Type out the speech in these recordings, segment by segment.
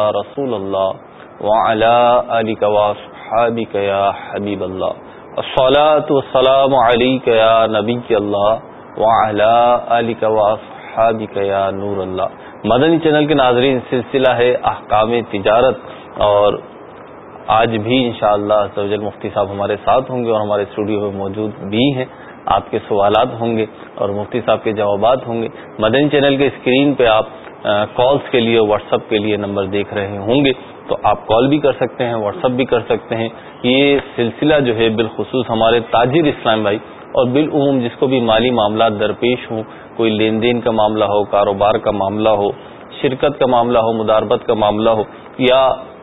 رسول اللہ وعلى وصحابك يا حبيب الله. الصلاة والسلام عليك يا نبي الله، وعلى آلك وصحابك يا نور اللہ مدنی چینل کے ناظرین، سلسلہ ہے احکام تجارت، اور آج بھی انشاءاللہ شاء اللہ مفتی صاحب ہمارے ساتھ ہوں گے، اور ہمارے اسٹوڈیو میں موجود بھی ہیں۔ آپ کے سوالات ہوں گے، اور مفتی صاحب کے جوابات ہوں گے۔ مدنی چینل کے اسکرین پہ آپ کالس کے لیے واٹس اپ کے لیے نمبر دیکھ رہے ہوں گے تو آپ کال بھی کر سکتے ہیں واٹس اپ بھی کر سکتے ہیں۔ یہ سلسلہ جو ہے بالخصوص ہمارے تاجر اسلام بھائی اور بالعموم جس کو بھی مالی معاملات درپیش ہوں، کوئی لین دین کا معاملہ ہو، کاروبار کا معاملہ ہو، شرکت کا معاملہ ہو، مداربت کا معاملہ ہو، یا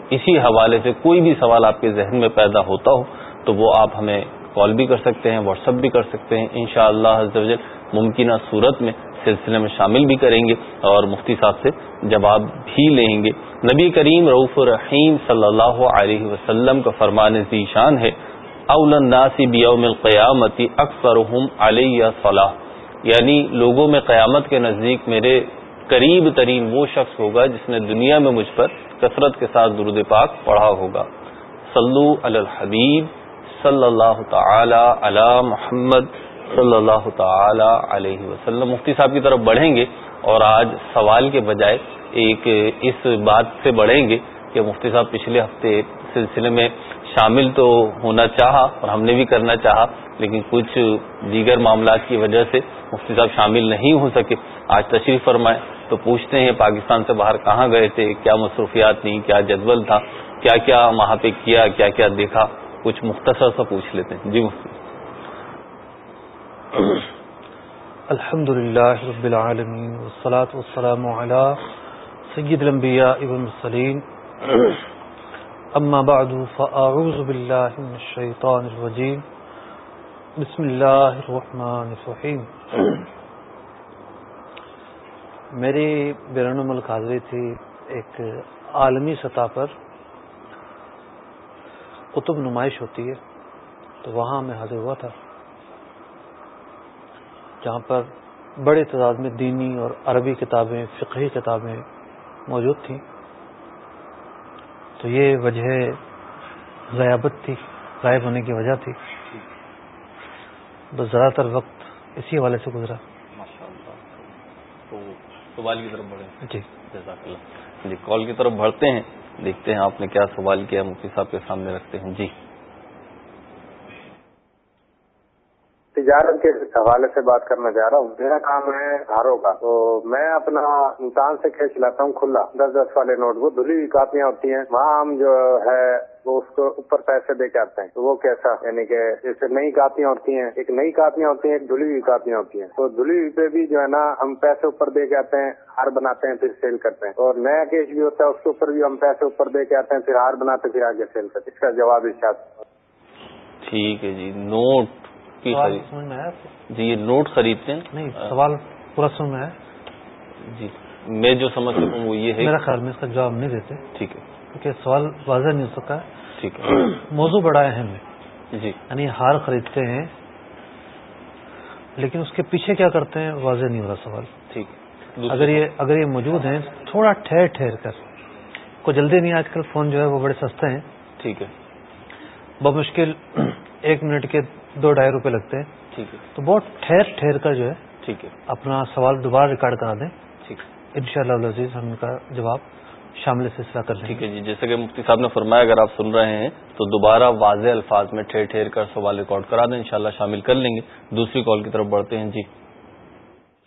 اسی حوالے سے کوئی بھی سوال آپ کے ذہن میں پیدا ہوتا ہو، تو وہ آپ ہمیں کال بھی کر سکتے ہیں واٹس اپ بھی کر سکتے ہیں۔ ان شاء اللہ ممکنہ صورت میں سلسلے میں شامل بھی کریں گے اور مفتی صاحب سے جواب بھی لیں گے۔ نبی کریم رعف الرحیم صلی اللہ علیہ وسلم کا فرمان ذیشان ہے اول الناسی بیوم القیامتی اکثر علیہ صلاح۔ یعنی لوگوں میں قیامت کے نزدیک میرے قریب ترین وہ شخص ہوگا جس نے دنیا میں مجھ پر کثرت کے ساتھ درود پاک پڑھا ہوگا۔ صلو علی الحبیب صلی اللہ تعالی علی محمد۔ صلی اللہ تعالی علیہ وسلم۔ مفتی صاحب کی طرف بڑھیں گے اور آج سوال کے بجائے ایک اس بات سے بڑھیں گے کہ مفتی صاحب پچھلے ہفتے سلسلے میں شامل تو ہونا چاہا اور ہم نے بھی کرنا چاہا، لیکن کچھ دیگر معاملات کی وجہ سے مفتی صاحب شامل نہیں ہو سکے۔ آج تشریف فرمائے تو پوچھتے ہیں پاکستان سے باہر کہاں گئے تھے، کیا مصروفیات تھیں کیا جدول تھا، کیا کیا وہاں پہ کیا کیا کیا دیکھا؟ کچھ مختصر سا پوچھ لیتے ہیں۔ جی مفتی۔ الحمد للہ رب العالمین والصلاة والسلام على سید الانبیاء والمرسلین اما بعد فاعوذ باللہ من الشیطان الرجیم بسم اللہ الرحمن الرحیم میری بیرون ملک حاضری تھی ایک عالمی سطح پر کتب نمائش ہوتی ہے، تو وہاں میں حاضر ہوا تھا۔ جہاں پر بڑے تعداد میں دینی اور عربی کتابیں فقہی کتابیں موجود تھیں۔ تو یہ وجہ غیابت تھی غائب ہونے کی وجہ تھی۔ بس زیادہ تر وقت اسی حوالے سے گزرا۔ سوال کی طرف بڑھیں۔ جی۔ جزاک اللہ۔ جی کال کی طرف بڑھتے ہیں۔ دیکھتے ہیں آپ نے کیا سوال کیا مفتی صاحب کے سامنے رکھتے ہیں۔ جی۔ تجارت کے حوالے سے بات کرنا چاہ رہا ہوں۔ میرا کام ہے ہاروں کا۔ تو میں اپنا انسان سے کھینچ لاتا ہوں، کھلا۔ دس دس والے نوٹ وہ دھلی ہوئی کاپیاں ہوتی ہیں۔ وہاں ہم جو ہے، وہ اس کو اوپر پیسے دے کے آتے ہیں۔ تو وہ کیسا؟ یعنی کہ جیسے نئی کاپیاں ہوتی ہیں۔ ایک نئی کاپیاں ہوتی ہیں، ایک دھلی ہوئی کاپیاں ہوتی ہیں۔ تو دھلی ہوئی پہ بھی جو ہے نا، ہم پیسے اوپر دے کے آتے ہیں، ہار بناتے ہیں، پھر سیل کرتے ہیں۔ اور نیا کیش بھی ہوتا ہے، اس کے اوپر بھی ہم پیسے اوپر دے کے آتے ہیں، پھر ہار بناتے پھر آگے سیل کرتے اس کا جواب ارشاد۔ ٹھیک ہے جی نوٹ کی جی یہ نوٹ خریدتے ہیں۔ نہیں سوال پورا سمجھ میں جی میں جو سمجھ سکوں وہ یہ ہے۔ میرا خیال میں اس کا جواب نہیں دیتے۔ ٹھیک ہے۔ کیونکہ سوال واضح نہیں ہو سکا۔ ہے ٹھیک ہے۔ موضوع بڑا اہم ہے۔ جی۔ یعنی ہار خریدتے ہیں لیکن اس کے پیچھے کیا کرتے ہیں؟ واضح نہیں ہو رہا سوال۔ ٹھیک ہے۔ اگر یہ اگر یہ موجود ہیں تھوڑا ٹھہر ٹھہر کر۔ کو جلدی نہیں آج کل فون جو ہے وہ بڑے سستے ہیں۔ ٹھیک ہے۔ بہت مشکل ایک منٹ کے دو ڈھائی روپے لگتے ہیں۔ ٹھیک ہے۔ تو بہت ٹھہر ٹھہر کر جو ہے ٹھیک ہے۔ اپنا سوال دوبارہ ریکارڈ کرا دیں۔ ٹھیک۔ ان شاء اللہ عزیز ہم ان کا جواب شامل سلسلہ کر ٹھیک ہے جی جیسے کہ مفتی صاحب نے فرمایا اگر آپ سن رہے ہیں تو دوبارہ واضح الفاظ میں ٹھہر ٹھہر کر سوال ریکارڈ کرا دیں انشاءاللہ شامل کر لیں گے۔ دوسری کال کی طرف بڑھتے ہیں۔ جی۔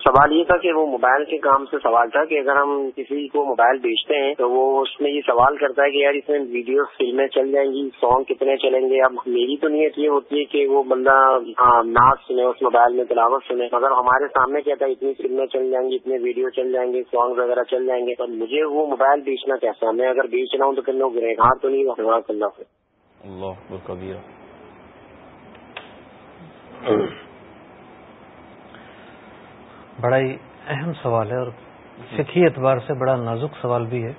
سوال یہ تھا کہ وہ موبائل کے کام سے سوال تھا کہ اگر ہم کسی کو موبائل بیچتے ہیں تو وہ اس میں یہ سوال کرتا ہے کہ یار اس میں ویڈیو فلمیں چل جائیں گی سانگ کتنے چلیں گے؟ اب میری تو نیت یہ ہوتی ہے کہ وہ بندہ ناچ سنے اس موبائل میں تلاوت سنے۔ مگر ہمارے سامنے کیا تھا؟ اتنی فلمیں چل جائیں گی اتنے ویڈیو چل جائیں گے سانگ وغیرہ چل جائیں گے۔ تو مجھے وہ موبائل بیچنا کیسا؟ میں اگر بیچ رہا ہوں تو پھر لوگ گھر تو نہیں اللہ اللہ بڑا ہی اہم سوال ہے اور فقہی اعتبار سے بڑا نازک سوال بھی ہے۔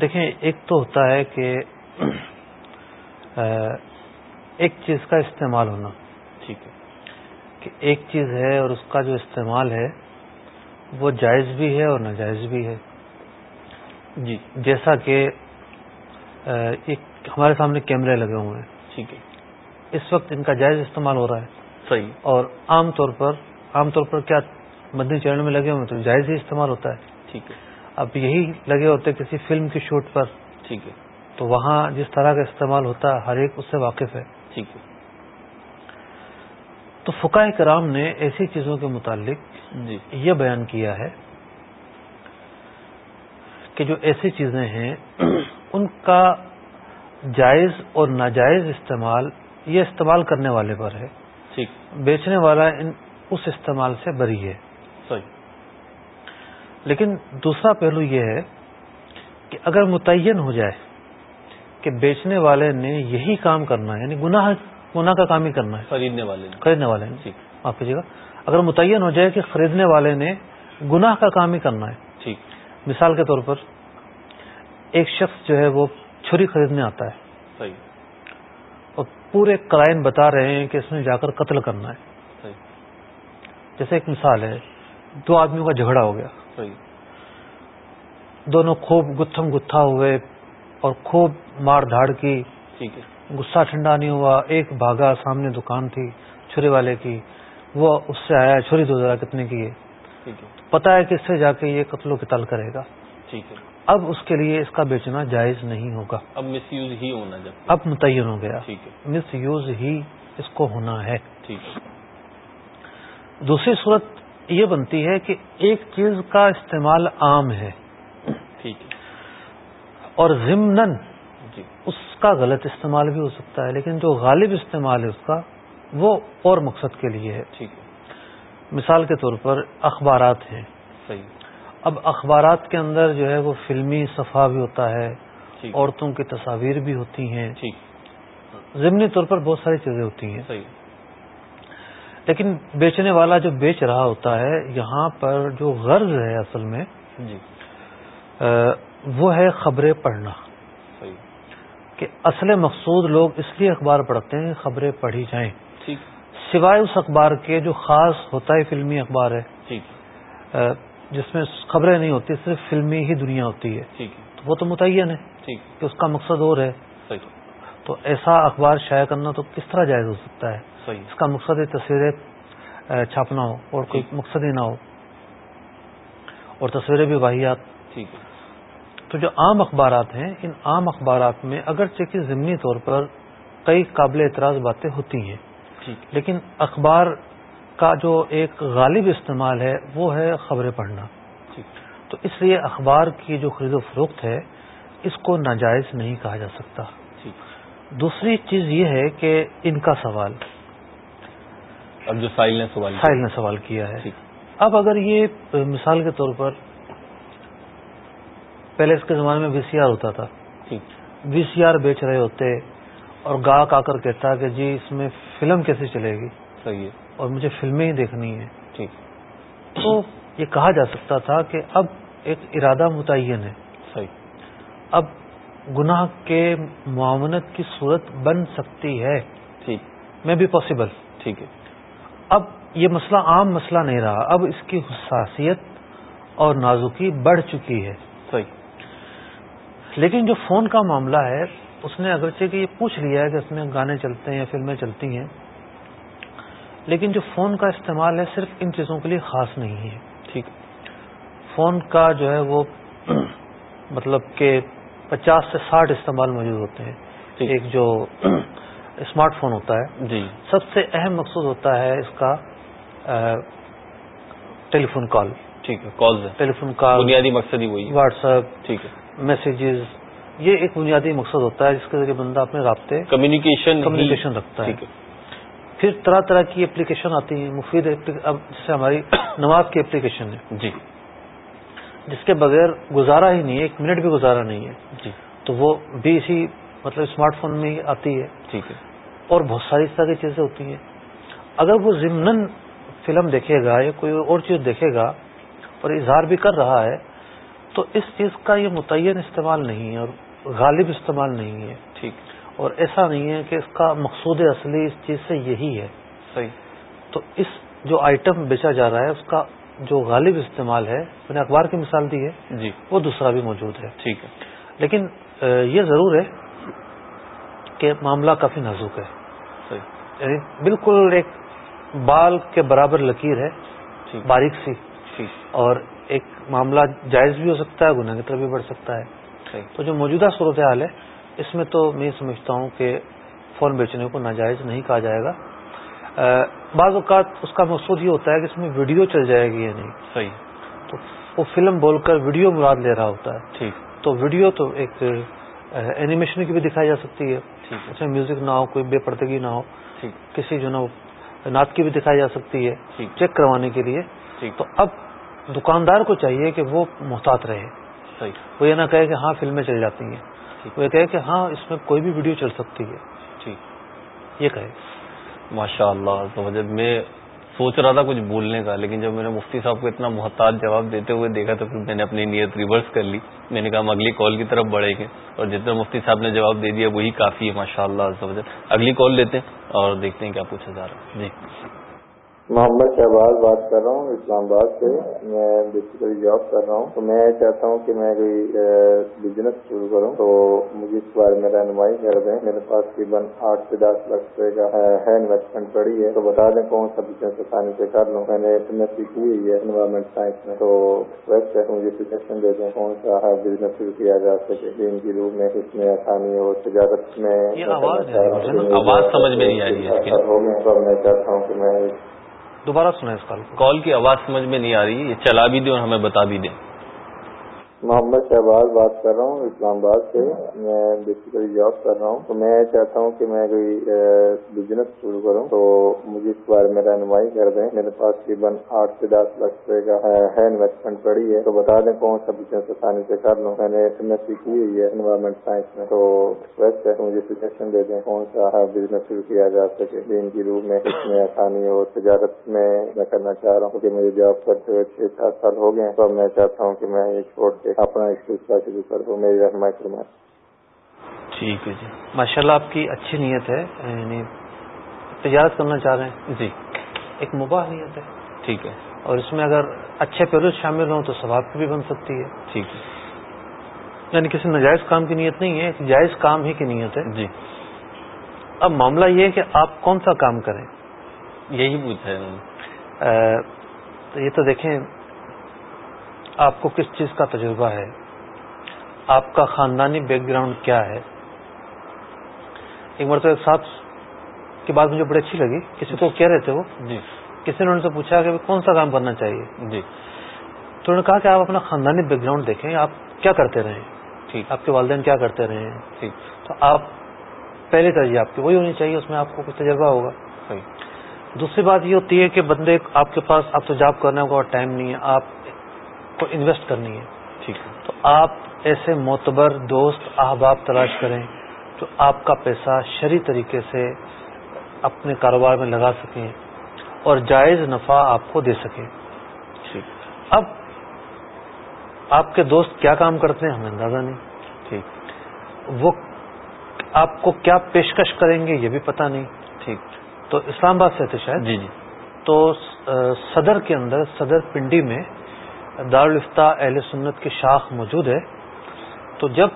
دیکھیں ایک تو ہوتا ہے کہ ایک چیز کا استعمال ہونا۔ ٹھیک۔ ہے کہ ایک چیز ہے اور اس کا جو استعمال ہے وہ جائز بھی ہے اور ناجائز بھی ہے۔ جی۔ جیسا کہ ایک ہمارے سامنے کیمرے لگے ہوئے ہیں۔ ٹھیک۔ ہے اس وقت ان کا جائز استعمال ہو رہا ہے۔ صحیح۔ اور عام طور پر عام طور پر کیا مدنی چینل میں لگے ہوئے تو جائز ہی استعمال ہوتا ہے۔ ٹھیک ہے۔ اب یہی لگے ہوتے کسی فلم کی شوٹ پر۔ ٹھیک ہے۔ تو وہاں جس طرح کا استعمال ہوتا ہے ہر ایک اس سے واقف ہے۔ ٹھیک ہے۔ تو فقہ کرام نے ایسی چیزوں کے متعلق جی۔ یہ بیان کیا ہے کہ جو ایسی چیزیں ہیں ان کا جائز اور ناجائز استعمال یہ استعمال کرنے والے پر ہے۔ ٹھیک بیچنے والا ان اس استعمال سے بری ہے۔ صحیح۔ لیکن دوسرا پہلو یہ ہے کہ اگر متعین ہو جائے کہ بیچنے والے نے یہی کام کرنا ہے یعنی گناہ گناہ کا کام ہی کرنا ہے۔ خریدنے والے نے۔ خریدنے والے نے۔ ٹھیک معاف کیجیے گا۔ اگر متعین ہو جائے کہ خریدنے والے نے گناہ کا کام ہی کرنا ہے۔ ٹھیک۔ مثال کے طور پر ایک شخص جو ہے وہ چھری خریدنے آتا ہے۔ پورے کرائن بتا رہے ہیں کہ اس میں جا کر قتل کرنا ہے۔ جیسے ایک مثال ہے دو آدمیوں کا جھگڑا ہو گیا۔ دونوں خوب گتھم گتھا ہوئے اور خوب مار دھاڑ کی۔ غصہ ٹھنڈا نہیں ہوا ایک بھاگا سامنے دکان تھی چھری والے کی۔ وہ اس سے آیا چھری دو ذرا کتنے کی ہے۔ پتا ہے کہ اس سے جا کے یہ قتل و قتال کرے گا۔ ٹھیک ہے۔ اب اس کے لیے اس کا بیچنا جائز نہیں ہوگا۔ اب مس یوز ہی ہونا جب۔ اب متعین ہو گیا۔ ٹھیک ہے۔ مس یوز ہی اس کو ہونا ہے۔ ٹھیک ہے۔ دوسری صورت یہ بنتی ہے کہ ایک چیز کا استعمال عام ہے۔ ٹھیک ہے۔ اور ضمن جی۔ اس کا غلط استعمال بھی ہو سکتا ہے لیکن جو غالب استعمال ہے اس کا وہ اور مقصد کے لیے ہے۔ ٹھیک ہے۔ مثال کے طور پر اخبارات ہیں۔ صحیح۔ اب اخبارات کے اندر جو ہے وہ فلمی صفحہ بھی ہوتا ہے عورتوں کی تصاویر بھی ہوتی ہیں۔ ضمنی طور پر بہت ساری چیزیں ہوتی ہیں۔ لیکن بیچنے والا جو بیچ رہا ہوتا ہے یہاں پر جو غرض ہے اصل میں جی۔ وہ ہے خبریں پڑھنا۔ کہ اصل مقصود لوگ اس لیے اخبار پڑھتے ہیں خبریں پڑھی جائیں۔ سوائے اس اخبار کے جو خاص ہوتا ہے فلمی اخبار ہے جس میں خبریں نہیں ہوتی صرف فلمی ہی دنیا ہوتی ہے۔ تو وہ تو متعین ہے کہ اس کا مقصد اور ہے۔ تو ایسا اخبار شائع کرنا تو کس طرح جائز ہو سکتا ہے؟ اس کا مقصد تصویریں چھاپنا ہو اور کوئی مقصد ہی نہ ہو۔ اور تصویریں بھی واحیات تو جو عام اخبارات ہیں ان عام اخبارات میں اگرچہ کہ ضمنی طور پر کئی قابل اعتراض باتیں ہوتی ہیں لیکن اخبار کا جو ایک غالب استعمال ہے وہ ہے خبریں پڑھنا۔ ٹھیک تو اس لیے اخبار کی جو خرید و فروخت ہے اس کو ناجائز نہیں کہا جا سکتا۔ ٹھیک دوسری چیز یہ ہے کہ ان کا سوال۔ اب جو سائل نے سوال ساحل نے سوال کیا ہے۔ ٹھیک اب اگر یہ مثال کے طور پر پہلے اس کے زمانے میں وی سی آر ہوتا تھا۔ وی سی آر بیچ رہے ہوتے اور گاہک آ کر کہتا کہ جی اس میں فلم کیسے چلے گی؟ صحیح ہے۔ اور مجھے فلمیں ہی دیکھنی ہے ٹھیک۔ تو یہ کہا جا سکتا تھا کہ اب ایک ارادہ متعین ہے۔ صحیح۔ اب گناہ کے معاونت کی صورت بن سکتی ہے۔ ٹھیک۔ میں بھی پاسبل ٹھیک ہے۔ اب یہ مسئلہ عام مسئلہ نہیں رہا۔ اب اس کی حساسیت اور نازکی بڑھ چکی ہے۔ صحیح۔ لیکن جو فون کا معاملہ ہے اس نے اگرچہ کہ یہ پوچھ لیا ہے کہ اس میں گانے چلتے ہیں یا فلمیں چلتی ہیں لیکن جو فون کا استعمال ہے صرف ان چیزوں کے لیے خاص نہیں ہے۔ ٹھیک۔ فون کا جو ہے وہ مطلب کہ پچاس سے ساٹھ استعمال موجود ہوتے ہیں۔ ایک جو اسمارٹ فون ہوتا ہے۔ جی۔ سب سے اہم مقصود ہوتا ہے اس کا ٹیلی فون کال۔ ٹھیک ہے کالز ہے ٹیلی فون کال بنیادی مقصد ہی وہی واٹس ایپ ٹھیک ہے۔ میسیجز یہ ایک بنیادی مقصد ہوتا ہے جس کے ذریعے بندہ اپنے رابطے کمیونیکیشن کمیونیکیشن رکھتا ہے۔ ٹھیک ہے۔ پھر طرح طرح کی اپلیکیشن آتی ہیں مفید اب جیسے ہماری نماز کی اپلیکیشن ہے۔ جی۔ جس کے بغیر گزارا ہی نہیں ہے ایک منٹ بھی گزارا نہیں ہے۔ جی۔ تو وہ بھی اسی مطلب اسمارٹ فون میں ہی آتی ہے۔ ٹھیک ہے۔ اور بہت ساری اس طرح کی چیزیں ہوتی ہیں۔ اگر وہ ضمن فلم دیکھے گا یا کوئی اور چیز دیکھے گا اور اظہار بھی کر رہا ہے تو اس چیز کا یہ متعین استعمال نہیں ہے اور غالب استعمال نہیں ہے۔ اور ایسا نہیں ہے کہ اس کا مقصود اصلی اس چیز سے یہی ہے۔ صحیح۔ تو اس جو آئٹم بیچا جا رہا ہے اس کا جو غالب استعمال ہے میں نے اخبار کی مثال دی ہے جی۔ وہ دوسرا بھی موجود ہے۔ ٹھیک ہے۔ لیکن یہ ضرور ہے کہ معاملہ کافی نازک ہے۔ صحیح۔ یعنی بالکل ایک بال کے برابر لکیر ہے باریک سی۔ اور ایک معاملہ جائز بھی ہو سکتا ہے گناہ کی طرف بھی بڑھ سکتا ہے۔ تو جو موجودہ صورتحال ہے اس میں تو میں سمجھتا ہوں کہ فون بیچنے کو ناجائز نہیں کہا جائے گا۔ بعض اوقات اس کا مقصود یہ ہوتا ہے کہ اس میں ویڈیو چل جائے گی یا نہیں۔ صحیح۔ تو وہ فلم بول کر ویڈیو مراد لے رہا ہوتا ہے۔ ٹھیک۔ تو ویڈیو تو ایک اینیمیشن کی بھی دکھائی جا سکتی ہے۔ اس میں میوزک نہ ہو کوئی بے پردگی نہ ہو۔ کسی جو نا نعت کی بھی دکھائی جا سکتی ہے۔ چیک کروانے کے لیے۔ تو اب دکاندار کو چاہیے کہ وہ محتاط رہے۔ وہ یہ نہ کہے کہ ہاں فلمیں چل جاتی ہیں۔ وہ یہ کہے کہ ہاں اس میں کوئی بھی ویڈیو چل سکتی ہے۔ ٹھیک یہ کہے۔ ماشاء اللہ تو جب میں سوچ رہا تھا کچھ بولنے کا لیکن جب میں نے مفتی صاحب کو اتنا محتاط جواب دیتے ہوئے دیکھا تو پھر میں نے اپنی نیت ریورس کر لی۔ میں نے کہا ہم اگلی کال کی طرف بڑھیں گے۔ اور جتنا مفتی صاحب نے جواب دے دیا وہی کافی ہے ماشاء اللہ اگلی کال لیتے ہیں اور دیکھتے ہیں کیا پوچھا جا رہا ہے۔ جی۔ محمد شہباز بات کر رہا ہوں اسلام آباد سے۔ میں بیسیکلی جاب کر رہا ہوں۔ تو میں چاہتا ہوں کہ میں کوئی بزنس شروع کروں۔ تو مجھے اس بارے میں رہنمائی کر دیں۔ میرے پاس تقریباً آٹھ سے دس لاکھ روپے کا ہے انویسٹمنٹ پڑی ہے۔ تو بتا دیں کون سا بزنس آسانی سے کر لوں۔ میں نے ایس سی کی ہوئی ہے انوائرمنٹ سائنس میں۔ تو ویسٹ ہے مجھے سجیشن دے دیں کون سا بزنس شروع کیا جا سکے۔ دین کی روح میں اس میں آسانی ہو تجارت میں آواز سمجھ میں نہیں آ رہی ہے ہو گئے تو میں چاہتا ہوں کہ میں دوبارہ سنا اس کال کال کی آواز سمجھ میں نہیں آ رہی یہ چلا بھی دیں اور ہمیں بتا بھی دیں۔ محمد شہباز بات کر رہا ہوں، اسلام آباد سے۔ میں بیسیکلی جاب کر رہا ہوں۔ تو میں چاہتا ہوں کہ میں کوئی بزنس شروع کروں۔ تو مجھے اس بارے میں رہنمائی کر دیں۔ میرے پاس تقریباً آٹھ سے دس لاکھ روپے کا ہے انویسٹمنٹ پڑی ہے۔ تو بتا دیں کون سا بزنس آسانی سے کر لوں۔ میں نے ایم ایس سی کی ہوئی ہے انوائرمنٹ سائنس میں۔ تو ویسٹ ہے مجھے سجیشن دے دیں کون سا بزنس شروع کیا جا سکے۔ دین کی روح میں اس میں آسانی ہو تجارت میں میں کرنا چاہ رہا ہوں۔ کہ مجھے جاب کرتے ہوئے چھ سات سال ہو گئے تو میں چاہتا ہوں کہ میں یہ چھوڑ کے اپنا سلسلہ شروع کر دوں میری رہنمائی فرمائے ٹھیک ہے جی۔ ماشاء اللہ آپ کی اچھی نیت ہے یعنی تجارت کرنا چاہ رہے ہیں۔ جی۔ ایک مباح نیت ہے۔ ٹھیک ہے۔ اور اس میں اگر اچھے پہلو شامل ہوں تو ثواب کی بھی بن سکتی ہے۔ ٹھیک ہے۔ یعنی کسی ناجائز کام کی نیت نہیں ہے ایک جائز کام ہی کی نیت ہے۔ جی۔ اب معاملہ یہ ہے کہ آپ کون سا کام کریں؟ یہی پوچھا ہے۔ تو یہ تو دیکھیں آپ کو کس چیز کا تجربہ ہے؟ آپ کا خاندانی بیک گراؤنڈ کیا ہے؟ ایک مرتبہ ایک ساتھ کی بات مجھے بڑی اچھی لگی۔ کسی کو کہہ رہے تھے وہ؟ جی۔ کسی نے ان سے پوچھا کہ کون سا کام کرنا چاہیے؟ جی۔ تو انہوں نے کہا کہ آپ اپنا خاندانی بیک گراؤنڈ دیکھیں آپ کیا کرتے رہے ٹھیک۔ آپ کے والدین کیا کرتے رہے ہیں ٹھیک۔ تو آپ پہلی ترجیح آپ کی وہی ہونی چاہیے اس میں آپ کو کچھ تجربہ ہوگا۔ دوسری بات یہ ہوتی ہے کہ بندے آپ کے پاس اب تو جاب کرنے کا ٹائم نہیں ہے آپ کو انویسٹ کرنی ہے۔ ٹھیک ہے۔ تو آپ ایسے معتبر دوست احباب تلاش کریں جو آپ کا پیسہ شری طریقے سے اپنے کاروبار میں لگا سکیں اور جائز نفع آپ کو دے سکیں۔ ٹھیک۔ اب آپ کے دوست کیا کام کرتے ہیں؟ ہمیں اندازہ نہیں۔ ٹھیک۔ وہ آپ کو کیا پیشکش کریں گے یہ بھی پتہ نہیں۔ ٹھیک۔ تو اسلام آباد سے تھے شاید؟ جی جی۔ تو صدر کے اندر صدر پنڈی میں دارالفتا اہل سنت کی شاخ موجود ہے تو جب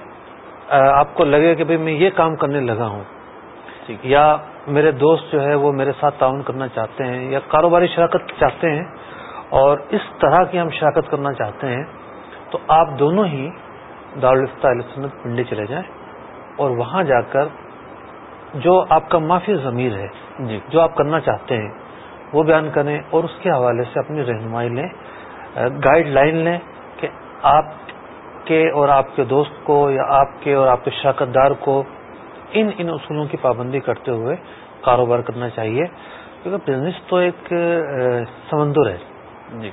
آپ کو لگے کہ بھئی میں یہ کام کرنے لگا ہوں یا میرے دوست جو ہے وہ میرے ساتھ تعاون کرنا چاہتے ہیں یا کاروباری شراکت چاہتے ہیں اور اس طرح کی ہم شراکت کرنا چاہتے ہیں تو آپ دونوں ہی دارالفتا علیہ سنت پنڈی چلے جائیں اور وہاں جا کر جو آپ کا معافی ضمیر ہے جی۔ جو آپ کرنا چاہتے ہیں وہ بیان کریں اور اس کے حوالے سے اپنی رہنمائی لیں۔ گائیڈ لائن لیں کہ آپ کے اور آپ کے دوست کو یا آپ کے اور آپ کے شراکت دار کو ان ان اصولوں کی پابندی کرتے ہوئے کاروبار کرنا چاہیے کیونکہ بزنس تو ایک سمندر ہے۔ جی۔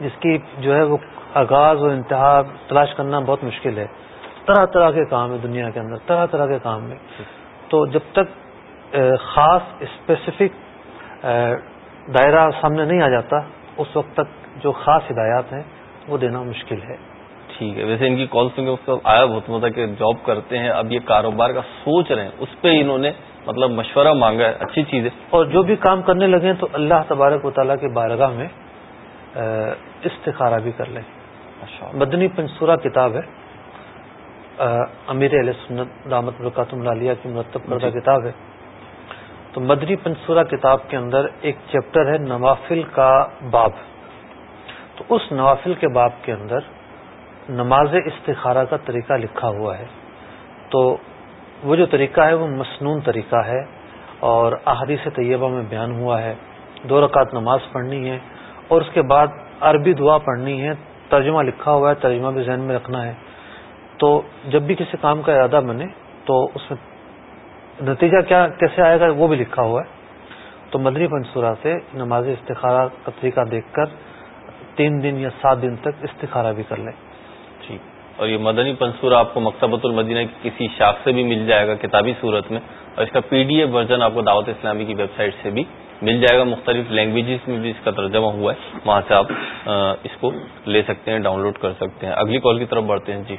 جس کی جو ہے وہ آغاز اور انتہا تلاش کرنا بہت مشکل ہے۔ طرح طرح کے کام ہے دنیا کے اندر طرح طرح کے کام میں۔ تو جب تک خاص اسپیسیفک دائرہ سامنے نہیں آ جاتا اس وقت تک جو خاص ہدایات ہیں وہ دینا مشکل ہے۔ ٹھیک ہے۔ ویسے ان کی کال سن کے اس کا آیا بہت مزہ کہ جاب کرتے ہیں اب یہ کاروبار کا سوچ رہے ہیں۔ اس پہ انہوں نے مطلب مشورہ مانگا ہے۔ اچھی چیز ہے۔ اور جو بھی کام کرنے لگے تو اللہ تبارک و تعالیٰ کی بارگاہ میں استخارہ بھی کر لیں۔ مدنی پنصورہ کتاب ہے۔ امیر علیہ سنت دامت برکاتم لالیہ کی مرتب کردہ جی۔ کتاب ہے۔ تو مدنی پنصورہ کتاب کے اندر ایک چیپٹر ہے نوافل کا باب۔ تو اس نوافل کے باب کے اندر نماز استخارہ کا طریقہ لکھا ہوا ہے۔ تو وہ جو طریقہ ہے وہ مصنون طریقہ ہے اور احادیث طیبہ میں بیان ہوا ہے۔ دو رکعت نماز پڑھنی ہے اور اس کے بعد عربی دعا پڑھنی ہے۔ ترجمہ لکھا ہوا ہے، ترجمہ بھی ذہن میں رکھنا ہے۔ تو جب بھی کسی کام کا ارادہ بنے تو اس میں نتیجہ کیا، کیسے آئے گا وہ بھی لکھا ہوا ہے۔ تو مدنی پنصورہ سے نماز استخارہ کا طریقہ دیکھ کر تین دن یا سات دن تک استخارہ بھی کر لیں۔ ٹھیک اور یہ مدنی پنصورہ آپ کو مکتبۃ المدینہ کی کسی شاخ سے بھی مل جائے گا کتابی صورت میں اور اس کا پی ڈی ایف ورژن آپ کو دعوت اسلامی کی ویب سائٹ سے بھی مل جائے گا۔ مختلف لینگویجز میں بھی اس کا ترجمہ ہوا ہے وہاں سے آپ اس کو لے سکتے ہیں ڈاؤن لوڈ کر سکتے ہیں۔ اگلی کال کی طرف بڑھتے ہیں۔ جی۔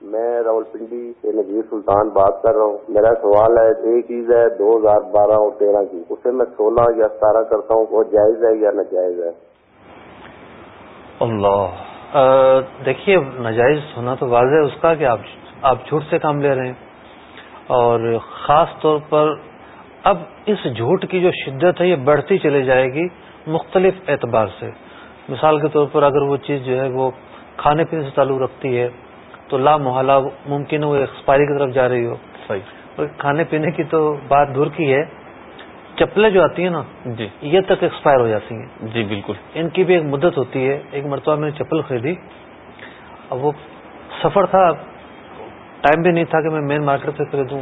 میں راول پنڈی سے نذیر سلطان بات کر رہا ہوں۔ میرا سوال ہے ایک چیز ہے دو ہزار بارہ اور تیرہ کی اسے میں سولہ یا ستارہ کرتا ہوں وہ جائز ہے یا ناجائز ہے؟ اللہ۔ دیکھیے ناجائز ہونا تو واضح ہے اس کا کہ آپ جھوٹ سے کام لے رہے ہیں۔ اور خاص طور پر اب اس جھوٹ کی جو شدت ہے یہ بڑھتی چلی جائے گی مختلف اعتبار سے۔ مثال کے طور پر اگر وہ چیز جو ہے وہ کھانے پینے سے تعلق رکھتی ہے تو لا محالہ ممکن ہے وہ ایکسپائری کی طرف جا رہی ہو۔ صحیح۔ کھانے پینے کی تو بات دور کی ہے۔ چپلیں جو آتی ہیں نا جی۔ یہ تک ایکسپائر ہو جاتی ہیں۔ جی بالکل۔ ان کی بھی ایک مدت ہوتی ہے۔ ایک مرتبہ میں چپل خریدی۔ اب وہ سفر تھا۔ ٹائم بھی نہیں تھا کہ میں مین مارکیٹ سے خریدوں۔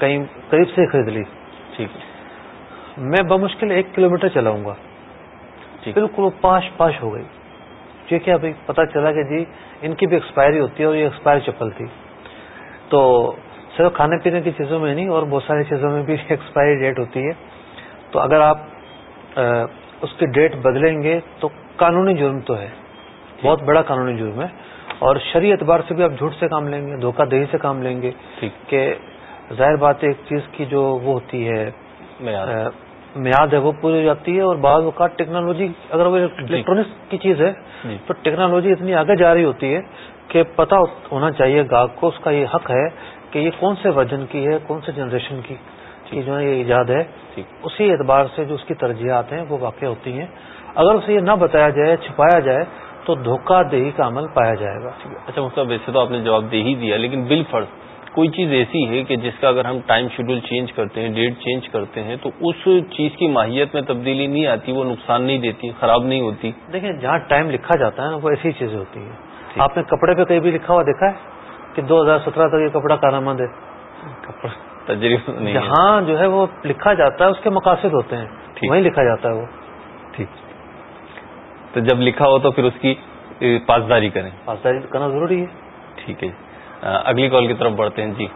کہیں قریب سے خرید لی۔ ٹھیک۔ میں بمشکل ایک کلو میٹر چلاؤں گا۔ بالکل وہ پاش پاش ہو گئی۔ ٹھیک ہے پتا چلا کہ جی ان کی بھی ایکسپائری ہوتی ہے اور یہ ایکسپائر چپل تھی۔ تو صرف کھانے پینے کی چیزوں میں نہیں اور بہت ساری چیزوں میں بھی ایکسپائری ڈیٹ ہوتی ہے۔ تو اگر آپ اس کی ڈیٹ بدلیں گے تو قانونی جرم تو ہے۔ بہت بڑا قانونی جرم ہے۔ اور شرعی اعتبار سے بھی آپ جھوٹ سے کام لیں گے دھوکہ دہی سے کام لیں گے۔ کہ ظاہر بات ایک چیز کی جو وہ ہوتی ہے میاد ہے وہ پوری ہو جاتی ہے اور بعض اوقات ٹیکنالوجی اگر وہ الیکٹرانکس کی چیز ہے جی۔ تو ٹیکنالوجی اتنی آگے جا رہی ہوتی ہے کہ پتا ہونا چاہیے گاہک کو اس کا یہ حق ہے کہ یہ کون سے وجن کی ہے کون سے جنریشن کی جو ہے یہ ایجاد ہے۔ اسی اعتبار سے جو اس کی ترجیحات ہیں وہ واقع ہوتی ہیں۔ اگر اسے یہ نہ بتایا جائے چھپایا جائے تو دھوکہ دہی کا عمل پایا جائے گا۔ اچھا مطلب ویسے تو آپ نے جواب دے ہی دیا لیکن بل فرض کوئی چیز ایسی ہے کہ جس کا اگر ہم ٹائم شیڈول چینج کرتے ہیں ڈیٹ چینج کرتے ہیں تو اس چیز کی ماہیت میں تبدیلی نہیں آتی وہ نقصان نہیں دیتی خراب نہیں ہوتی۔ دیکھیں جہاں ٹائم لکھا جاتا ہے نا وہ ایسی چیزیں ہوتی ہیں۔ آپ نے کپڑے پہ کہیں بھی لکھا ہوا دیکھا ہے؟ کہ دو ہزار سترہ تک یہ کپڑا کارآمد ہے۔ تجربہ جہاں جو ہے وہ لکھا جاتا ہے اس کے مقاصد ہوتے ہیں۔ وہیں لکھا جاتا ہے وہ۔ ٹھیک۔ تو جب لکھا ہو تو پھر اس کی پاسداری کریں۔ پاسداری کرنا ضروری ہے۔ ٹھیک ہے۔ اگلی کال کی طرف بڑھتے ہیں۔ جی۔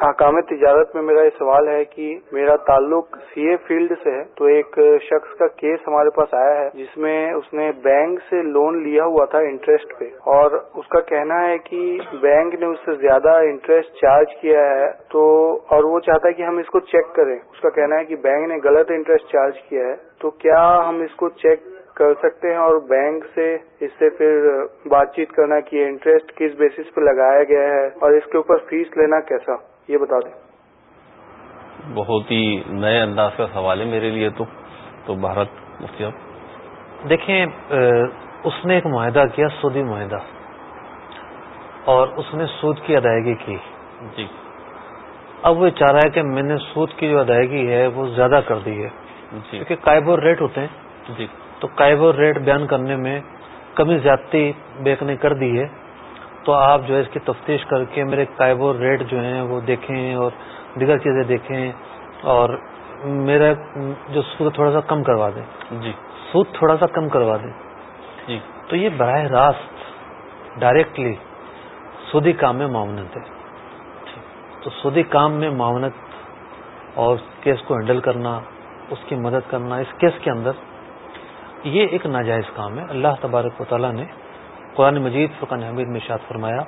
حکام تجارت میں میرا یہ سوال ہے کہ میرا تعلق سی اے فیلڈ سے ہے تو ایک شخص کا کیس ہمارے پاس آیا ہے جس میں اس نے بینک سے لون لیا ہوا تھا انٹرسٹ پہ اور اس کا کہنا ہے کہ بینک نے اس سے زیادہ انٹرسٹ چارج کیا ہے تو اور وہ چاہتا ہے کہ ہم اس کو چیک کریں۔ اس کا کہنا ہے کہ بینک نے غلط انٹرسٹ چارج کیا ہے تو کیا ہم اس کو چیک کر سکتے ہیں اور بینک سے اس سے پھر بات چیت کرنا کہ انٹرسٹ کس بیسس پہ لگایا گیا ہے اور اس کے اوپر فیس لینا کیسا؟ یہ بتا دیں۔ بہت ہی نئے انداز کا سوال ہے میرے لیے تو۔ تو بھارت مفتی دیکھیں اس نے ایک معاہدہ کیا سودی معاہدہ۔ اور اس نے سود کی ادائیگی کی۔ جی۔ اب وہ چاہ رہا ہے کہ میں نے سود کی جو ادائیگی ہے وہ زیادہ کر دی ہے۔ جی۔ کیونکہ قائب ریٹ ہوتے ہیں۔ جی۔ تو قائب ریٹ بیان کرنے میں کمی زیادتی بیک نے کر دی ہے۔ تو آپ جو ہے اس کی تفتیش کر کے میرے قائب ریٹ جو ہیں وہ دیکھیں اور دیگر چیزیں دیکھیں اور میرا جو سود تھوڑا سا کم کروا دیں۔ جی۔ سود تھوڑا سا کم کروا دیں۔ جی۔ تو یہ براہ راست ڈائریکٹلی سودی کام میں معاونت ہے۔ تو سودی کام میں معاونت اور کیس کو ہینڈل کرنا اس کی مدد کرنا اس کیس کے اندر یہ ایک ناجائز کام ہے۔ اللہ تبارک و تعالیٰ نے قرآن مجید فقن حمید میں شاد فرمایا،